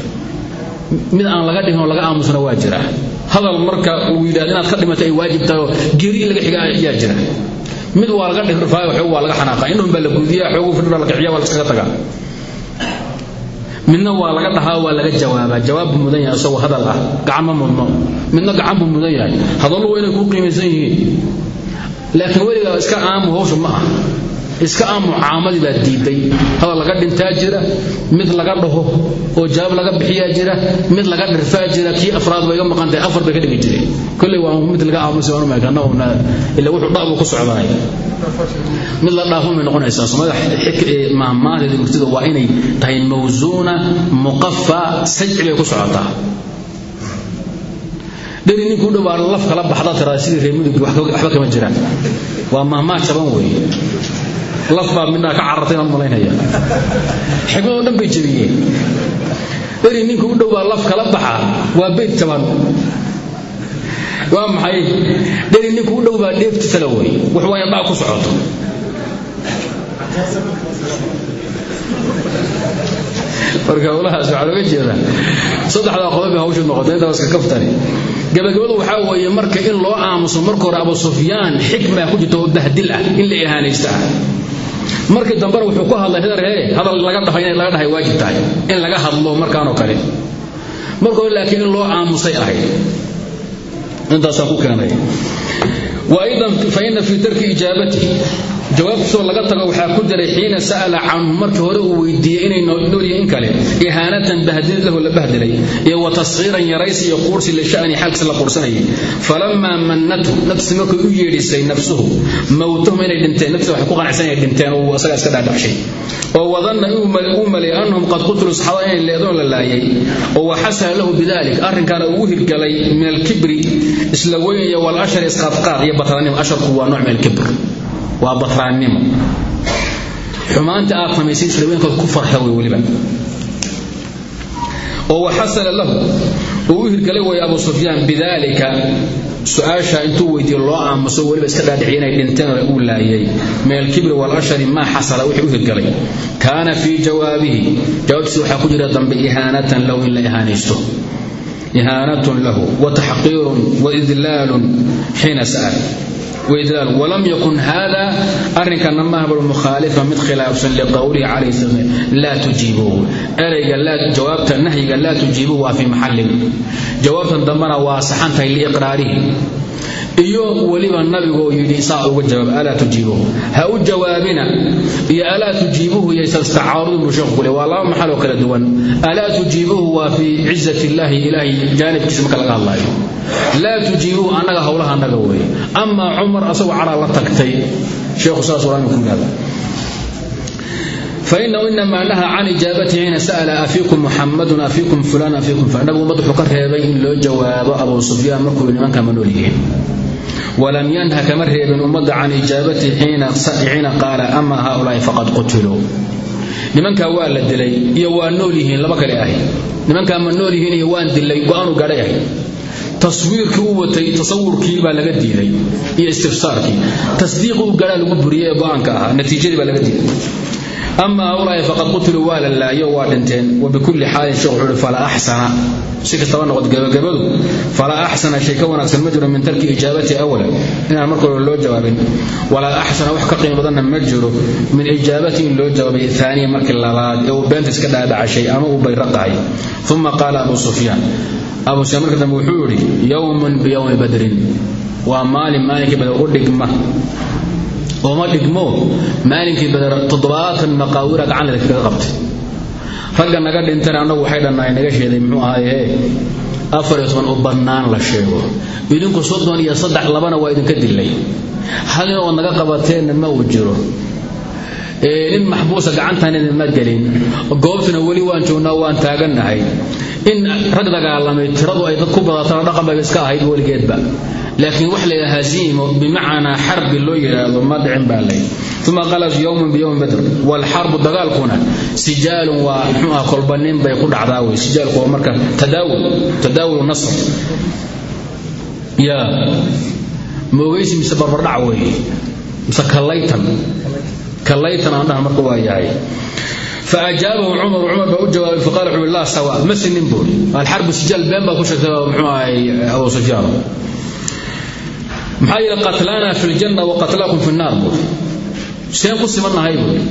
Mid aan laga dhihin oo laga aamusna waa jira. Hadal marka uu yidhahdo inaad ka dhimatay ay waajib tahay oo geeri in laga xiga ayaa jira. Mid waa laga dhifrifaayo xoog waa laga xanaaqa indhun baa la gudiyaa xoogu fidhir la kiciya waa la iskaga tagaa. Midna waa laga dhahaa waa laga jawaabaa. Jawaab buu mudan yahay isagoo hadal ah. Gacan ma mudno. Midna gacan buu mudan yahay. Hadallu inay kuu qiimaysan yihiin laakiin weligaa iska aamu hawsha ma ah iska aamu caamadii baa diiday. Hadal laga dhintaa jira mid laga dhaho oo jawaab laga bixiyaa jira mid laga dhirfaa jira kii afraad bay ga maqan tahay afar bay ka dhigi jireen. Kolley waa mid laga aamusi waanu meekana una ila wuxuu dha'bu ku socdaay mid la dhaafo may noqonaysaa. Soomaalida mahmaadeeda murtida waa inay tahay mawsuuna muqafa sajci bay ku socotaa dheri ninkuu dhowaa laf kala baxda tiraa sidii reer mudugii waxba kama jiraan. Waa mahmaa jaban weeye. Laf baa midnaa ka carartay inaan malaynaya. Xikmadoo dhan bay jebiyeen. Dheri ninkuu u dhowaa laf kala baxa waa beyd jaban. Waa maxay? Dheri ninkuu u dhow baa dheeftisala wey wax waa in dhac ku socoto marka howlahaas waxaa looga jeedaa. Saddexdaa qodob bay hawshu noqotay dabaska kaftari gabagabadu waxaa weeye marka in loo aamuso marka hore abu sufyaan xikmaa ku jirta oo ah in la ihaanaysta ah markii dambena wuxuu ku hadlay hedarhee hadal laga dhahay inay laga dhahay waajib tahay in laga hadlo markaanoo kale. Marka hore laakiin in loo aamusay ahayd intaasaan ku keenay. Wa aydan fa ina fii tarki ijaabati soo laga tago waxaa ku jiray xiina sa'ala canhu markii hore uu weydiiyey inay noolyihin in kale ihaanatan bahdil lahu la bahdilay iyo wa tasqiiran yaraysi iyo quursi lisha'ni xaalkiisa la quursanayay falamaa mannatu nafsi markay u yeedhisay nafsuhu mowtahum inay dhinteen nafsi waxay ku qanacsan inay dhinteen uu asaga iska dhaadhacshay oo wadanna uu maleeyay annahum qad qutuluu saxaabada leedoon la laayay oo waxasala lahu bidalik arrinkaana ugu hirgalay min alkibri isla weynaya walashari isqaadqaad iyo batraanimo asharku waa nooc min alkibr waa batraannimo xumaanta aad samaysay islaweynkood ku farxa wey weliba. Oo waxasala lahu. Uu u hirgalay way abu sufyaan bidaalika su'aasha intuu weydiiyo loo aamuso weliba iska dhaadhiciy inay dhinteen uu laayay. Min alkibri walashari maa xasala wixii u hirgalay. Kaana fii jawaabihi. Jawaabtiisa waxaa ku jira dambe ihaanatan lahu in la ihaanaysto ihaanatun lahu wataxqiirun waidlaalun xiina sa'al. Waidlaal walam yakun hada arrinkana mahabal mukhaalifa mid khilaafsan liqowlihi calayhi salam laa tujiibuhu. Erayga jawaabta nahyiga laa tujiibuhu waa fii maxallin jawaabtan dambana waa saxan tahay liiqraarihi iyo weliba nabigu oo yidhi saa uga jawaab alaa tujiibuhu. Ha u jawaabina iyo alaa tujiibuhu yaysan istacaarudin buu sheekhu kule waa laba maxal oo kala duwan. Alaa tujiibuhu waa fii cizati illaahi ilaahay jaanibkiisa marka laga hadlaayo. Laa tujiibuhu annaga howlaha annaga weeye. Amaa cumar asagoo cadhaa la tagtay sheekhu saas waa iminku yidhahda fainahu inamaa nahaa can ijaabati xiina sa'ala afiikum muxamadun afiikum fulaan afiikum fulaan nabigu ummadda wuxuu ka reebay in loo jawaabo abu sufyaan markuu nimanka ma nool yihiin walam yanha kama reebin ummadda can ijaabati xiina qaala ama haulaai faqad qutiluu nimankaa waa la dilay iyo waa nool yihiin laba kale ahi nimankaa ma nool yihiin iyo waan dilay go'aanu gaadhay ahi taswiirkii u watay tasawurkii baa laga diiday iyo istifsaarkii tasdiiqi u gaadhaa lagu buriyey ee go'aanka ahaa natiijadii baa laga diiday ama haulaai faqad qutiluu waa la laayo waa dhinteen wabikulli xaalin sheekh si kastaba noqod gabagabadu falaa axsana shay ka wanaagsan ma jiro min tarki ijaabati awala inaan marka loo jawaabin. Walaa axsana wax ka qiimo badanna ma min ijaabati loo jawaabay aaniya markii labaad ee uu iska dhaadhacashay ama uu bayraqahay uma qaala abu sufyaan abu sufyaan marka dambe wuxuu yidhi yowmun biyowmi badrin waa maalin maalinkii badar u dhigma. Ooma dhigmo maalinkii badar toddobaatan maqaawira gacanleda kaga qabtay ragga naga dhintana annagu waxay dhannaay naga sheeday muxuu afar iyo toban u bannaan la sheego. Idinku soddon iyo saddex labana waa idinka dilay hal ood naga qabateenna ma uu jiro. Nin maxbuusa gacantanina ma gelin. Goobtuna weli waan joognaa waan taagannahay in rag dagaalamay tiradu ay dad ku badatana dhaqan bayba iska ahayd weligeedba. Laakiin wax la yidhaha haziimo xarbi loo yidhaahdo ma dhicin baa lay uma qaala yowmun biyowmi badr waalxarbu dagaalkuna sijaalun waa muxuu ah kolbanin bay ku dhacdaa wey. Sijaalku waa marka tadaawul tadaawul nasr yaa moogaysi mise barbardhac weeye mise kallaytan? Kallaytan aan dhaha marka waa yahay faajaabahu cumar cumar baa u jawaabay faqala laa sawa ma sinin buuri alxarbu sijaal been baa ku sheegtay muxuu ahay abu sufyaan maxaa yidhi qatlana fi ljanna wa qatlaakum fi nnaar buuri seen ku simannahay buuri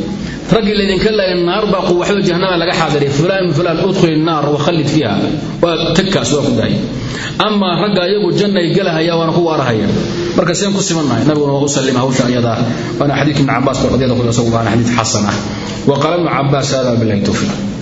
raggii laydinka laayay naar baa quwaxdo jahannama laga xaadiray. Fulaan fulaan udkhuli nnaar wakhallid fiiha waa tagkaas waa ku dahay amaa ragga jannay gelahaya waana ku waarahaya. Marka seen ku simannahay nabiguna waa u sallima hawsha ayadaa waana xadiidka ibn cabaas baa qadiyada ku isagu waana xadiid xasan ah. Wa qaala ibnu tawfiiq